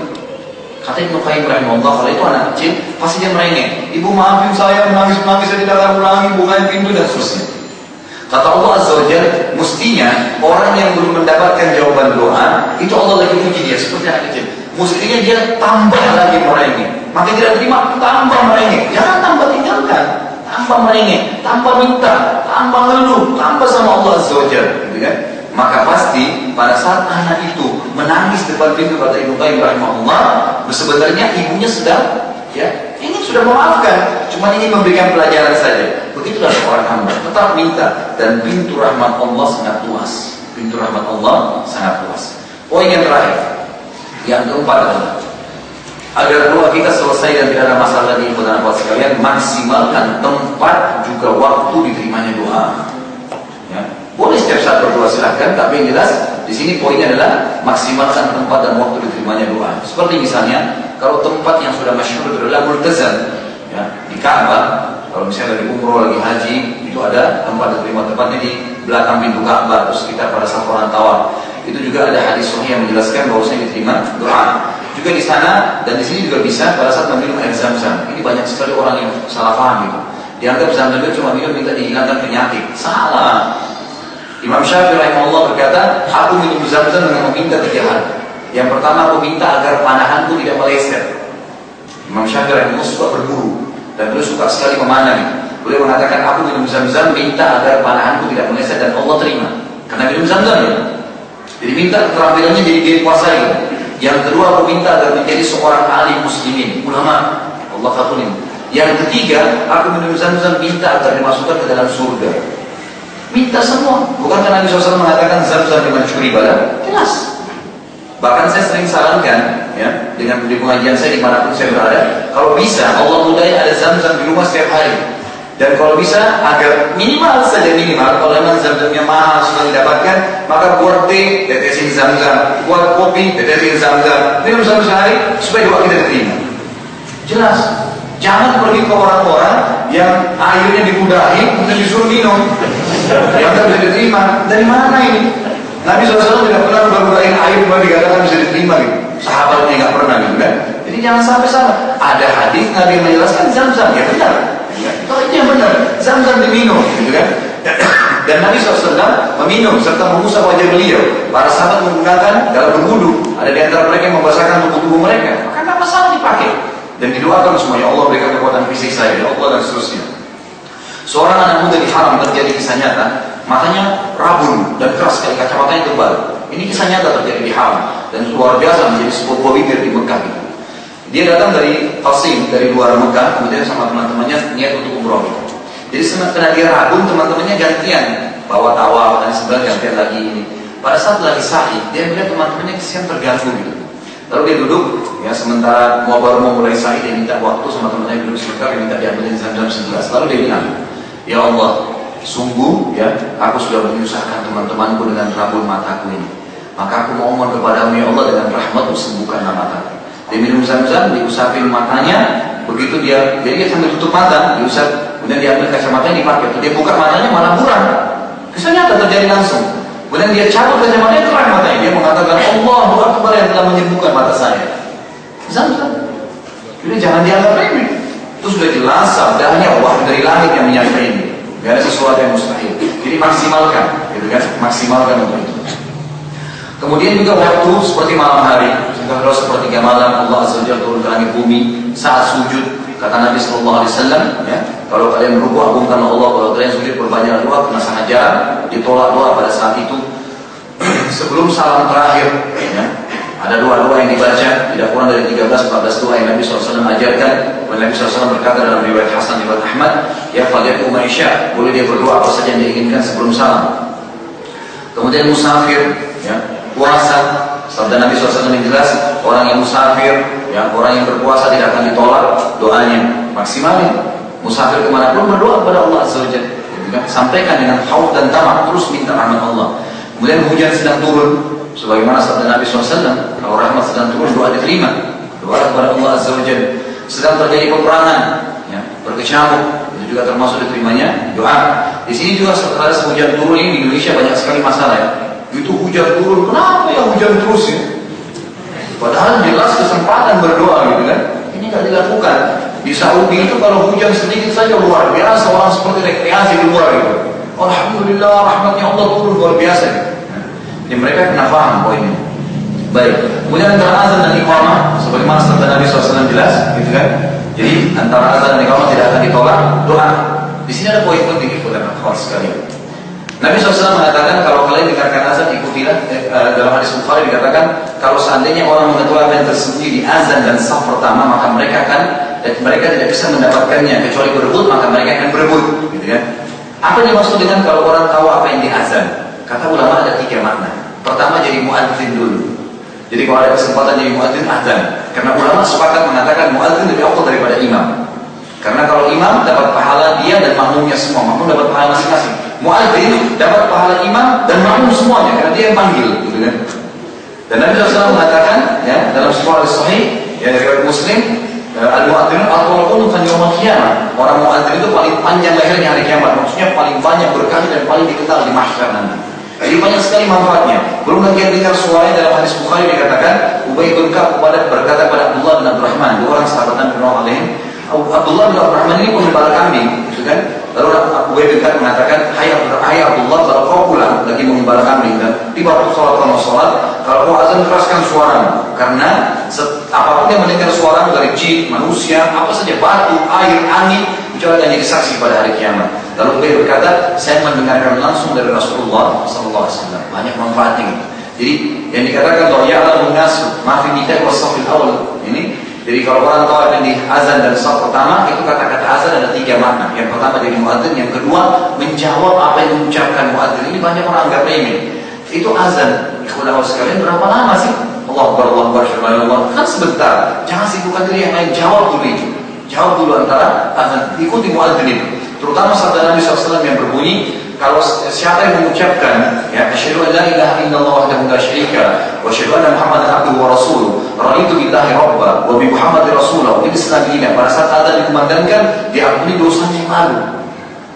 Kata Ibnu Qayyim rahimahullah, kalau itu anak kecil, pasti dia merengek. Ibu maafin saya, menangis-menangis, saya tidak akan ulangi, bukain pintu, dan seterusnya. Kata Allah Azza wa mestinya orang yang belum mendapatkan jawaban doa, itu Allah lagi uji dia, seperti anak kecil. Mestinya dia tambah lagi merengek. Makin tidak terima, tambah merengek. Tanpa merengek, tanpa minta, tanpa ngeluh, tanpa sama Allah Azza gitu kan? Maka pasti pada saat anak itu menangis depan pintu kata Ibnu Qayyim rahimahullah, sebenarnya ibunya sedang ya ini sudah memaafkan, cuma ini memberikan pelajaran saja. Begitulah seorang hamba, tetap minta dan pintu rahmat Allah sangat luas. Pintu rahmat Allah sangat luas. Poin yang terakhir, yang keempat adalah agar doa kita selesai dan tidak ada masalah di dan akhwat sekalian maksimalkan tempat juga waktu diterimanya doa. Ya. boleh setiap saat berdoa silahkan tapi yang jelas di sini poinnya adalah maksimalkan tempat dan waktu diterimanya doa. Seperti misalnya kalau tempat yang sudah masyhur adalah multazam ya, di Ka'bah kalau misalnya lagi umroh lagi haji itu ada tempat diterima. Tempatnya di belakang pintu Ka'bah atau sekitar pada saat orang tawaf. Itu juga ada hadis sahih yang menjelaskan bahwasanya diterima doa juga di sana dan di sini juga bisa pada saat meminum air zam-zam. Ini banyak sekali orang yang salah paham itu. Dianggap zam-zam itu cuma minum minta dihilangkan penyakit. Salah. Imam Syafi'i rahimahullah berkata, aku minum zam-zam dengan meminta tiga hal. Yang pertama aku minta agar panahanku tidak meleset. Imam Syafi'i rahimahullah suka berburu dan beliau suka sekali memanah. Beliau mengatakan aku minum zam-zam minta agar panahanku tidak meleset dan Allah terima. Karena minum zam-zam ya. Jadi minta keterampilannya jadi diri kuasa gitu. Yang kedua aku minta agar menjadi seorang alim muslimin, ulama. Allah kafunin. Yang ketiga, aku zam-zam minta agar dimasukkan ke dalam surga. Minta semua. Bukan karena Nabi SAW mengatakan zam-zam dengan curi bala? Jelas. Bahkan saya sering sarankan, ya, dengan di pengajian saya di mana pun saya berada, kalau bisa Allah mudahi ada zam-zam di rumah setiap hari. Dan kalau bisa agar minimal saja minimal kalau memang zam-zamnya mahal sudah didapatkan maka buat teh tetesin zam-zam, buat kopi tetesin zam-zam. Minum satu sehari supaya doa kita diterima. Jelas. Jangan pergi ke orang-orang yang airnya dimudahi kemudian disuruh minum. Yang tidak bisa diterima. Dari mana ini? Nabi SAW tidak pernah berbudain air cuma dikatakan bisa diterima gitu. Sahabatnya nggak pernah gitu. Jadi jangan sampai salah. Ada hadis Nabi menjelaskan zam-zam ya benar. Ya, kalau itu yang benar, zam-zam diminum gitu kan. Dan Nabi SAW meminum serta mengusap wajah beliau. Para sahabat menggunakan dalam berwudu. Ada di antara mereka yang membasahkan tubuh-tubuh mereka. Maka nggak masalah dipakai. Dan didoakan semuanya Allah berikan kekuatan fisik saya, ya Allah dan seterusnya. Seorang anak muda di haram terjadi kisah nyata, matanya rabun dan keras sekali, kacamatanya tebal. Ini kisah nyata terjadi di haram dan luar biasa menjadi sebuah buah bibir di Mekah. Dia datang dari Qasim, dari luar Mekah, kemudian sama teman-temannya niat untuk umroh. Jadi karena dia rabun, teman-temannya gantian bawa tawa dan sebelah gantian lagi ini. Pada saat lagi sahih, dia melihat teman-temannya kesian terganggu gitu. Lalu dia duduk, ya sementara mau baru mau mulai sahih, dia minta waktu sama temannya duduk sebentar, dia minta diambilin zam-zam segelas. Lalu dia bilang, Ya Allah, sungguh ya aku sudah menyusahkan teman-temanku dengan rabun mataku ini. Maka aku mohon kepadamu ya Allah dengan rahmatmu sembuhkanlah mataku. Dia minum zam-zam, diusapin matanya, begitu dia, jadi dia sambil tutup mata, diusap, kemudian dia ambil kacamata yang dipakai, dia buka matanya malah buram. Kesannya ada terjadi langsung. Kemudian dia cabut kacamatanya terang matanya, dia mengatakan Allah Akbar yang telah menyembuhkan mata saya. Zam-zam. Jadi jangan dianggap remeh. Itu sudah jelas sabdanya wahyu dari langit yang menyampaikan ini. Gak ada sesuatu yang mustahil. Jadi maksimalkan, gitu kan? Maksimalkan untuk itu. Kemudian juga waktu seperti malam hari, kalau seperti malam Allah Azza Wajalla turun ke langit bumi saat sujud kata Nabi Sallallahu Alaihi Wasallam, ya, kalau kalian berdoa agungkan Allah, kalau kalian sujud berbanyak doa, kena jarang ditolak doa pada saat itu. Sebelum salam terakhir, ya, ada doa-doa yang dibaca. Tidak kurang dari 13-14 doa yang Nabi SAW ajarkan. Dan Nabi SAW berkata dalam riwayat Hasan riwayat Ahmad, ya faliyaku maisha, boleh dia berdoa apa saja yang diinginkan sebelum salam. Kemudian musafir, ya, puasa. Sabda Nabi SAW yang jelas, orang yang musafir, ya, orang yang berpuasa tidak akan ditolak doanya maksimalnya. Musafir ke mana pun berdoa kepada Allah Azza wa Sampaikan dengan haud dan tamak, terus minta rahmat Allah. Kemudian hujan sedang turun, Sebagaimana sabda Nabi SAW, kalau rahmat sedang turun, doa diterima. Doa kepada Allah Jalla. Sedang terjadi peperangan, ya, berkecamuk, itu juga termasuk diterimanya doa. Di sini juga setelah hujan turun ini di Indonesia banyak sekali masalah ya. Itu hujan turun, kenapa ya hujan terus ya? Padahal jelas kesempatan berdoa gitu kan. Ini nggak dilakukan. Di Saudi itu kalau hujan sedikit saja luar biasa orang seperti rekreasi di luar gitu. Alhamdulillah rahmatnya Allah turun luar biasa. Gitu. Jadi mereka kena paham ini. Baik. Kemudian antara azan dan iqamah, sebagaimana sabda Nabi SAW jelas, gitu kan? Jadi antara azan dan iqamah tidak akan ditolak doa. Di sini ada poin penting itu dan khas sekali. Nabi SAW mengatakan kalau kalian dengarkan azan ikutilah eh, eh, dalam hadis Bukhari dikatakan kalau seandainya orang mengetahui tersembunyi di azan dan saf pertama maka mereka akan dan mereka tidak bisa mendapatkannya kecuali berebut maka mereka akan berebut gitu kan apa yang dimaksud dengan kalau orang tahu apa yang di azan kata ulama ada tiga makna Pertama jadi muadzin dulu. Jadi kalau ada kesempatan jadi muadzin azan. Karena ulama sepakat mengatakan muadzin lebih awal daripada imam. Karena kalau imam dapat pahala dia dan makmumnya semua, makmum dapat pahala masing-masing. Muadzin dapat pahala imam dan makmum semuanya karena dia yang panggil, gitu kan? Dan Nabi SAW mengatakan ya dalam sebuah sahih ya dari Muslim eh, al muadzin atwal kan yaumul. Orang muadzin itu paling panjang lehernya hari kiamat. Maksudnya paling banyak berkah dan paling dikenal di nanti. Jadi banyak sekali manfaatnya. Belum lagi yang dengar suaranya dalam hadis Bukhari dikatakan Ubay bin Ka'ab berkata kepada Abdullah bin Abdurrahman, dua orang sahabat Nabi Muhammad. Abdullah bin Abdurrahman ini pengembala kambing, gitu kan? Lalu bin Ka'ab mengatakan, "Hai Abdullah, Abdullah, kalau kau pulang lagi mengembala kambing dan tiba waktu sholat kalau sholat, kalau kau azan keraskan suaramu, karena apa pun yang mendengar suaramu dari jin, manusia, apa saja batu, air, angin, akan jadi saksi pada hari kiamat. Lalu Ubay berkata, saya mendengarkan langsung dari Rasulullah SAW. Banyak manfaatnya. Jadi yang dikatakan bahwa ya Allah munas maafin kita wasafil awal ini jadi kalau orang tahu ada di azan dan saf pertama itu kata-kata azan ada tiga makna. Yang pertama jadi muadzin, yang kedua menjawab apa yang diucapkan muadzin. Ini banyak orang anggap remeh. Itu azan. Ikhwan sekalian berapa lama sih? Allah Akbar, Allah Allah. Kan sebentar. Jangan sibukkan diri yang lain. Jawab dulu itu. Jawab dulu antara azan. Ikuti muadzin itu. Terutama sabda Nabi SAW yang berbunyi, kalau siapa yang mengucapkan ya asyhadu an la ilaha illallah wahdahu la syarika wa asyhadu anna muhammadan abduhu wa rasuluh raditu billahi rabba wa bi muhammadin rasulah wa bi islam pada saat azan dikumandangkan diampuni dosanya yang lalu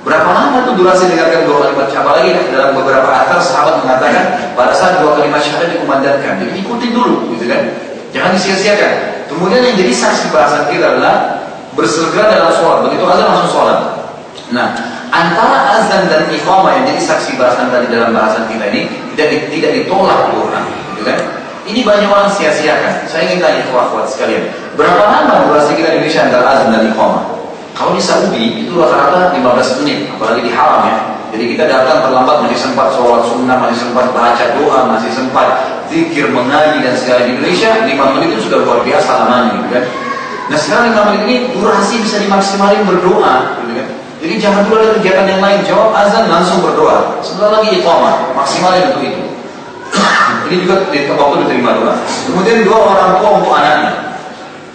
Berapa lama tuh durasi dengarkan dua kalimat Apalagi dalam beberapa atar sahabat mengatakan pada saat dua kalimat syahadat dikumandangkan, jadi ikutin dulu, gitu kan? Jangan disia-siakan. Kemudian yang jadi saksi bahasan kita adalah bersegera dalam sholat. Begitu azan langsung sholat. Nah, antara azan dan iqamah yang jadi saksi bahasan tadi dalam bahasan kita ini tidak tidak ditolak orang, gitu kan? Ini banyak orang sia-siakan. Saya ingin tanya kuat sekalian, berapa lama durasi kita di Indonesia antara azan dan iqamah? Kalau di Saudi itu rata-rata 15 menit, apalagi di haram ya. Jadi kita datang terlambat masih sempat sholat sunnah, masih sempat baca doa, masih sempat zikir, mengaji dan segala di Indonesia 5 menit itu sudah luar biasa lamanya gitu kan. Nah sekarang 5 menit ini durasi bisa dimaksimalin berdoa gitu kan. Jadi jangan dulu ada kegiatan yang lain, jawab azan langsung berdoa. Setelah lagi iqamah, maksimalin untuk itu. ini juga waktu diterima doa. Kemudian doa orang tua untuk anaknya.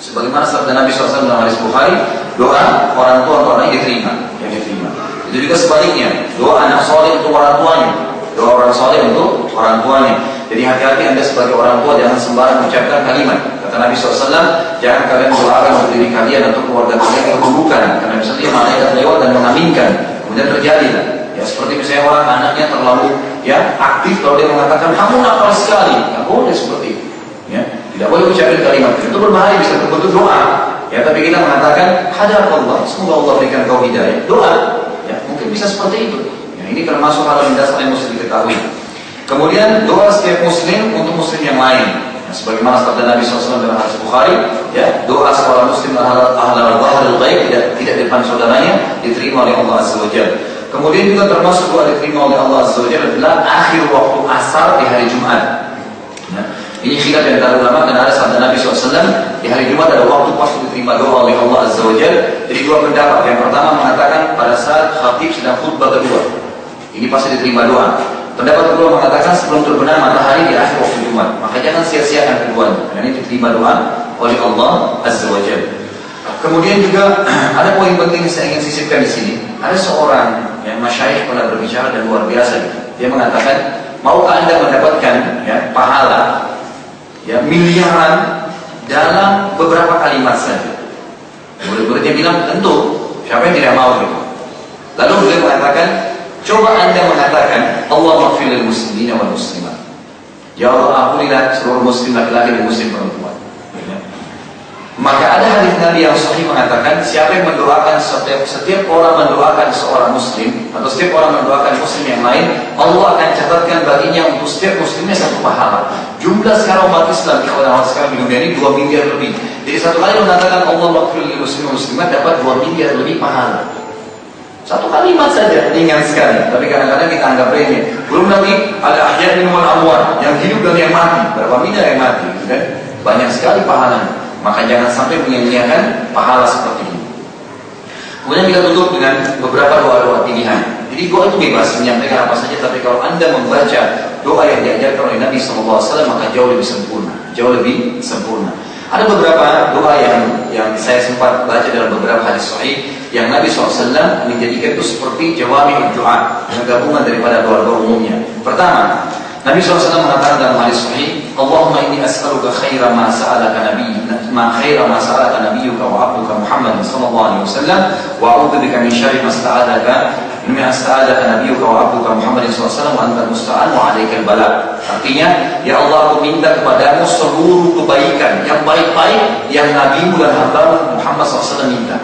Sebagaimana sabda Nabi SAW dalam hadis Bukhari, doa orang tua untuk anaknya diterima, yang diterima. Itu juga sebaliknya, doa anak soleh untuk orang tuanya, doa orang soleh untuk orang tuanya. Jadi hati-hati anda sebagai orang tua jangan sembarang mengucapkan kalimat. Kata Nabi SAW, jangan kalian doakan untuk diri kalian atau keluarga kalian keburukan. Karena misalnya malaikat lewat dan mengaminkan, kemudian terjadi. Ya seperti misalnya orang anaknya terlalu ya aktif kalau dia mengatakan kamu nakal sekali, nggak boleh seperti itu. Ya, tidak boleh ucapkan kalimat itu. Itu berbahaya bisa terbentuk doa. Ya, tapi kita mengatakan hadar Allah, semoga Allah berikan kau hidayah. Doa, ya, mungkin bisa seperti itu. Ya, ini termasuk hal yang dasar yang mesti diketahui. Kemudian doa setiap muslim untuk muslim yang lain. Ya, sebagaimana sabda Nabi SAW dalam hadis Bukhari, ya, doa seorang muslim ahla al ghaib tidak tidak depan saudaranya diterima oleh Allah Azza wa Kemudian juga termasuk doa diterima oleh Allah Azza wa adalah akhir waktu asar di hari Jumat. Ini khilaf yang antara ulama karena ada sabda Nabi SAW di hari Jumat ada waktu pas untuk diterima doa oleh Allah Azza wa. Jadi dua pendapat. Yang pertama mengatakan pada saat khatib sedang khutbah kedua. Ini pasti diterima doa. Pendapat kedua mengatakan sebelum terbenam matahari di akhir waktu Jumat. Maka jangan sia-siakan keduanya. Karena ini diterima doa oleh Allah Azza wa. Kemudian juga ada poin penting yang saya ingin sisipkan di sini. Ada seorang yang masyayikh pernah berbicara dan luar biasa. Dia mengatakan, maukah anda mendapatkan ya, pahala ya miliaran dalam beberapa kalimat saja. Murid-muridnya bilang tentu, siapa yang tidak mau gitu. Lalu beliau mengatakan, coba anda mengatakan Allah maghfir muslimin wal muslimat. Ya Allah ampunilah seluruh muslim laki-laki dan muslim perempuan. Maka ada hadis Nabi yang sahih mengatakan siapa yang mendoakan setiap setiap orang mendoakan seorang muslim atau setiap orang mendoakan muslim yang lain, Allah akan catatkan baginya untuk setiap muslimnya satu pahala. Jumlah sekarang umat Islam di orang sekarang di dunia ini 2 miliar lebih. Jadi satu kali mengatakan Allah maghfir lil muslimin muslimat dapat 2 miliar lebih pahala. Satu kalimat saja ringan sekali, tapi kadang-kadang kita anggap remeh. Belum lagi ada ahya min wal amwat, yang hidup dan yang mati. Berapa miliar yang mati, gitu kan? Banyak sekali pahalanya. Maka jangan sampai menyia-nyiakan pahala seperti ini. Kemudian kita tutup dengan beberapa doa-doa pilihan. Jadi doa itu bebas menyampaikan apa saja, tapi kalau anda membaca doa yang diajarkan oleh Nabi SAW maka jauh lebih sempurna, jauh lebih sempurna. Ada beberapa doa yang yang saya sempat baca dalam beberapa hadis sahih yang Nabi SAW menjadikan itu seperti jawami doa, gabungan daripada doa-doa umumnya. Pertama, Nabi SAW mengatakan dalam hadis sahih, Allahumma inni as'aluka khaira ma sa'alaka nabi ma khaira ma sa'alaka nabiyyuka wa abduka Muhammad sallallahu alaihi wasallam wa a'udzu bika min syarri ma mimma sta'adaka nabiyyuka wa abduka Muhammad sallallahu alaihi wasallam wa anta musta'an wa 'alaikal bala. Artinya, ya Allah aku minta kepadamu seluruh kebaikan yang baik-baik yang nabimu dan hambamu Muhammad SAW minta.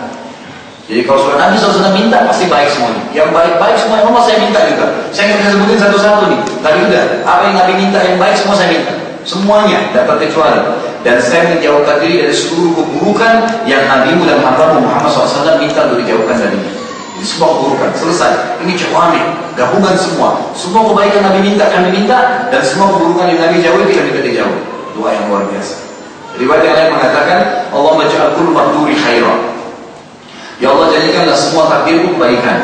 Jadi kalau sudah Nabi SAW minta pasti baik semuanya. Yang baik-baik semua Allah saya minta juga. Saya nggak bisa sebutin satu-satu nih. Tadi udah apa yang Nabi minta yang baik semua saya minta. Semuanya dapat kecuali. Dan saya menjauhkan diri dari seluruh keburukan yang Nabi dan hamba Muhammad SAW minta untuk dijauhkan darinya. Semua keburukan selesai. Ini cewame gabungan semua. Semua kebaikan Nabi minta kami minta dan semua keburukan yang Nabi jauhi kita minta dijauh. Doa yang luar biasa. Riwayat yang lain mengatakan Allah maj'al kullu maqduri khairan. Ya Allah jadikanlah semua takdirku kebaikan.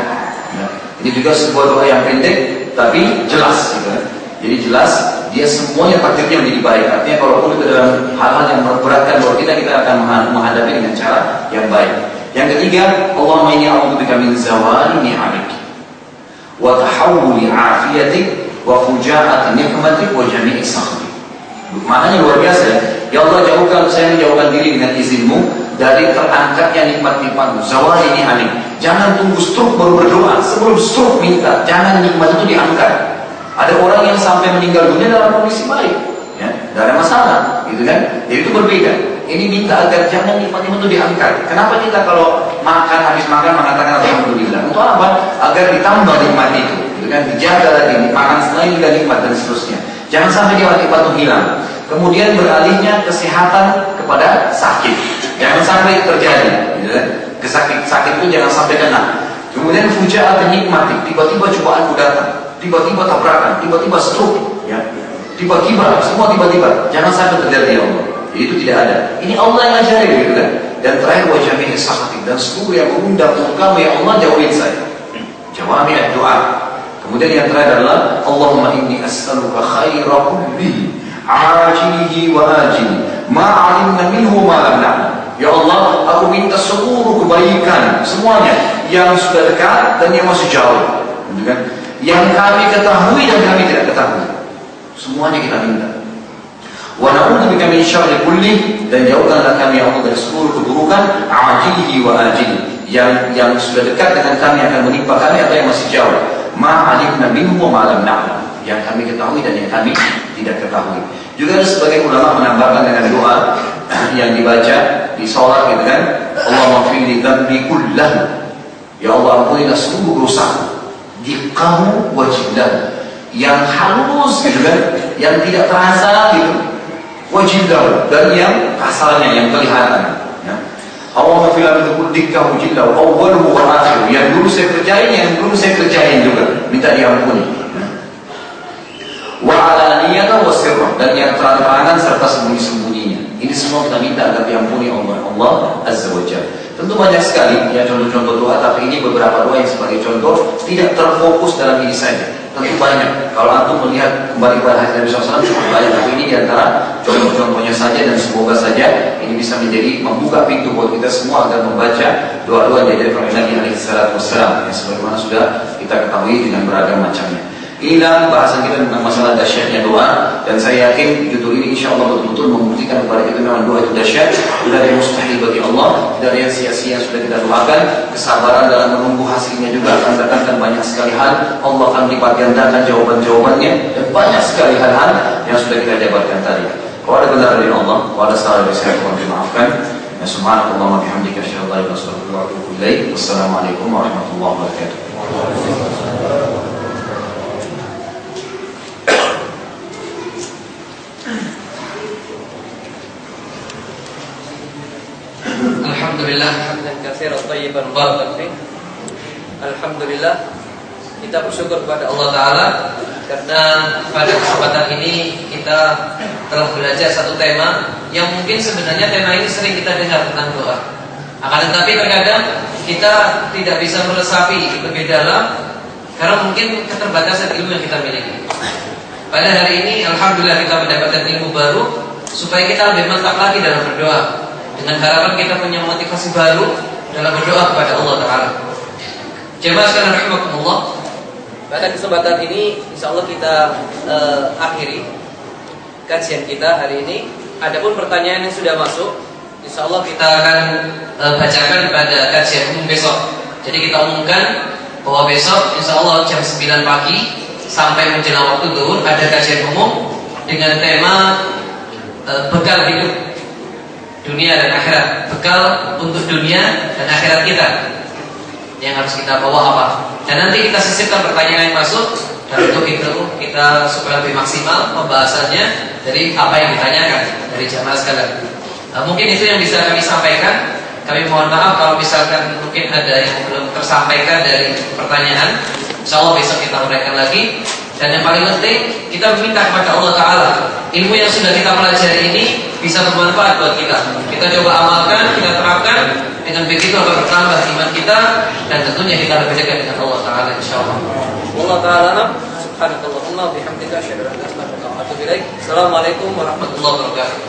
Ya. Ini juga sebuah doa yang pendek tapi jelas gitu kan. Jadi jelas dia semuanya takdirnya menjadi baik. Artinya kalau itu dalam hal-hal yang memberatkan buat kita kita akan menghadapi dengan cara yang baik. Yang ketiga, Allah inni a'udzubika min zawali ni'amik wa tahawuli afiyatik wa fujaati nikmatik wa jami'i sakhtik. Maknanya luar biasa ya. Ya Allah jauhkan saya menjauhkan diri dengan izinmu dari terangkatnya nikmat-nikmatmu. Zawal ini aneh. Jangan tunggu stroke baru berdoa. Sebelum stroke minta, jangan nikmat itu diangkat. Ada orang yang sampai meninggal dunia dalam kondisi baik, tidak ada masalah, gitu kan? Jadi itu berbeda. Ini minta agar jangan nikmat itu diangkat. Kenapa kita kalau makan habis makan mengatakan alhamdulillah? Untuk apa? Agar ditambah nikmat itu, gitu kan? Dijaga lagi, makan selain juga nikmat dan seterusnya. Jangan sampai dia nikmat itu hilang. Kemudian beralihnya kesehatan kepada sakit. Jangan sampai terjadi, gitu kan? Kesakit sakit itu jangan sampai kena. Kemudian fujaa nikmati, tiba-tiba cobaan datang tiba-tiba tabrakan, tiba-tiba stroke, ya, tiba-tiba, semua tiba-tiba. Jangan sampai terjadi ya Allah. Itu tidak ada. Ini Allah yang ajari gitu kan. Dan terakhir wajah ini sakit dan seluruh yang mengundang untuk kamu ya Allah jauhin saya. Jawami doa. Kemudian yang terakhir adalah Allahumma inni as'aluka khaira kulli ajilihi wa ajili ma alimna minhu ma lam Ya Allah, aku minta seluruh kebaikan semuanya yang sudah dekat dan yang masih jauh. Gitu kan? yang kami ketahui dan kami tidak ketahui. Semuanya kita minta. Wa na'udzubika min syarri kulli dan jauhkanlah kami ya Allah dari seluruh keburukan ajilihi wa ajili yang yang sudah dekat dengan kami akan menimpa kami atau yang masih jauh. Ma alimna minhu wa ma lam na'lam yang kami ketahui dan yang kami tidak ketahui. Juga ada sebagian ulama menambahkan dengan doa yang dibaca di sholat gitu kan. Allah maafili dzambi kullahu. Ya Allah ampunilah seluruh dosa diqahu wajiblah yang halus gitu kan yang tidak terasa gitu. Wajiblah dan yang kasarnya yang kelihatan. Ya. Allah filam itu dikkahu jillahu awwaluhu wa akhiru yang dulu saya kerjain yang dulu saya kerjain juga. Minta diampuni. Ya. wa alaniyata wa dan yang terang-terangan serta sembunyi-sembunyinya. Ini semua kita minta agar diampuni Allah Allah Azza wa Jalla. Tentu banyak sekali. Ya contoh-contoh doa, tapi ini beberapa doa yang sebagai contoh tidak terfokus dalam ini saja. Tentu banyak. Kalau antum melihat kembali pada hadis Nabi SAW cukup banyak, tapi ini di antara contoh-contohnya saja dan semoga saja ini bisa menjadi membuka pintu buat kita semua agar membaca doa-doa dari Nabi Alaihi Wasallam yang sebagaimana sudah kita ketahui dengan beragam macamnya. Inilah bahasan kita tentang masalah dahsyatnya doa dan saya yakin judul ini insya Allah betul-betul membuktikan kepada kita memang doa itu dahsyat tidak ada yang mustahil bagi Allah tidak ada yang sia-sia sudah kita doakan kesabaran dalam menunggu hasilnya juga akan datangkan banyak sekali hal Allah akan lipat gandakan jawaban-jawabannya dan banyak sekali hal-hal yang sudah kita jabarkan tadi. Kalau ada benar dari Allah kalau ada salah dari saya mohon dimaafkan. Ya subhanallahi wa bihamdika asyhadu an la ilaha illa anta astaghfiruka wassalamualaikum warahmatullahi wabarakatuh Alhamdulillah hamdan katsiran thayyiban barakan fi. Alhamdulillah kita bersyukur kepada Allah taala karena pada kesempatan ini kita telah belajar satu tema yang mungkin sebenarnya tema ini sering kita dengar tentang doa. Akan tetapi terkadang kita tidak bisa meresapi lebih dalam karena mungkin keterbatasan ilmu yang kita miliki. Pada hari ini Alhamdulillah kita mendapatkan ilmu baru Supaya kita lebih mantap lagi dalam berdoa dengan harapan kita punya motivasi baru dalam berdoa kepada Allah Taala. Jemaah sekalian rahimakumullah. Pada kesempatan ini insya Allah kita uh, akhiri kajian kita hari ini. Adapun pertanyaan yang sudah masuk, insya Allah kita akan uh, bacakan pada kajian umum besok. Jadi kita umumkan bahwa besok insya Allah jam 9 pagi sampai menjelang waktu duhur ada kajian umum dengan tema uh, bekal hidup dunia dan akhirat. Bekal untuk dunia dan akhirat kita. Yang harus kita bawa apa? Dan nanti kita sisipkan pertanyaan yang masuk. Dan untuk itu kita supaya lebih maksimal pembahasannya dari apa yang ditanyakan dari jamaah sekalian. Nah, mungkin itu yang bisa kami sampaikan kami mohon maaf kalau misalkan mungkin ada yang belum tersampaikan dari pertanyaan Insya Allah besok kita uraikan lagi dan yang paling penting kita meminta kepada Allah Taala ilmu yang sudah kita pelajari ini bisa bermanfaat buat kita. Kita coba amalkan, kita terapkan dengan begitu akan bertambah iman kita dan tentunya kita lebih dekat dengan Allah Taala insyaallah. Allah Taala Subhanakallahumma bihamdika. Assalamualaikum warahmatullahi wabarakatuh.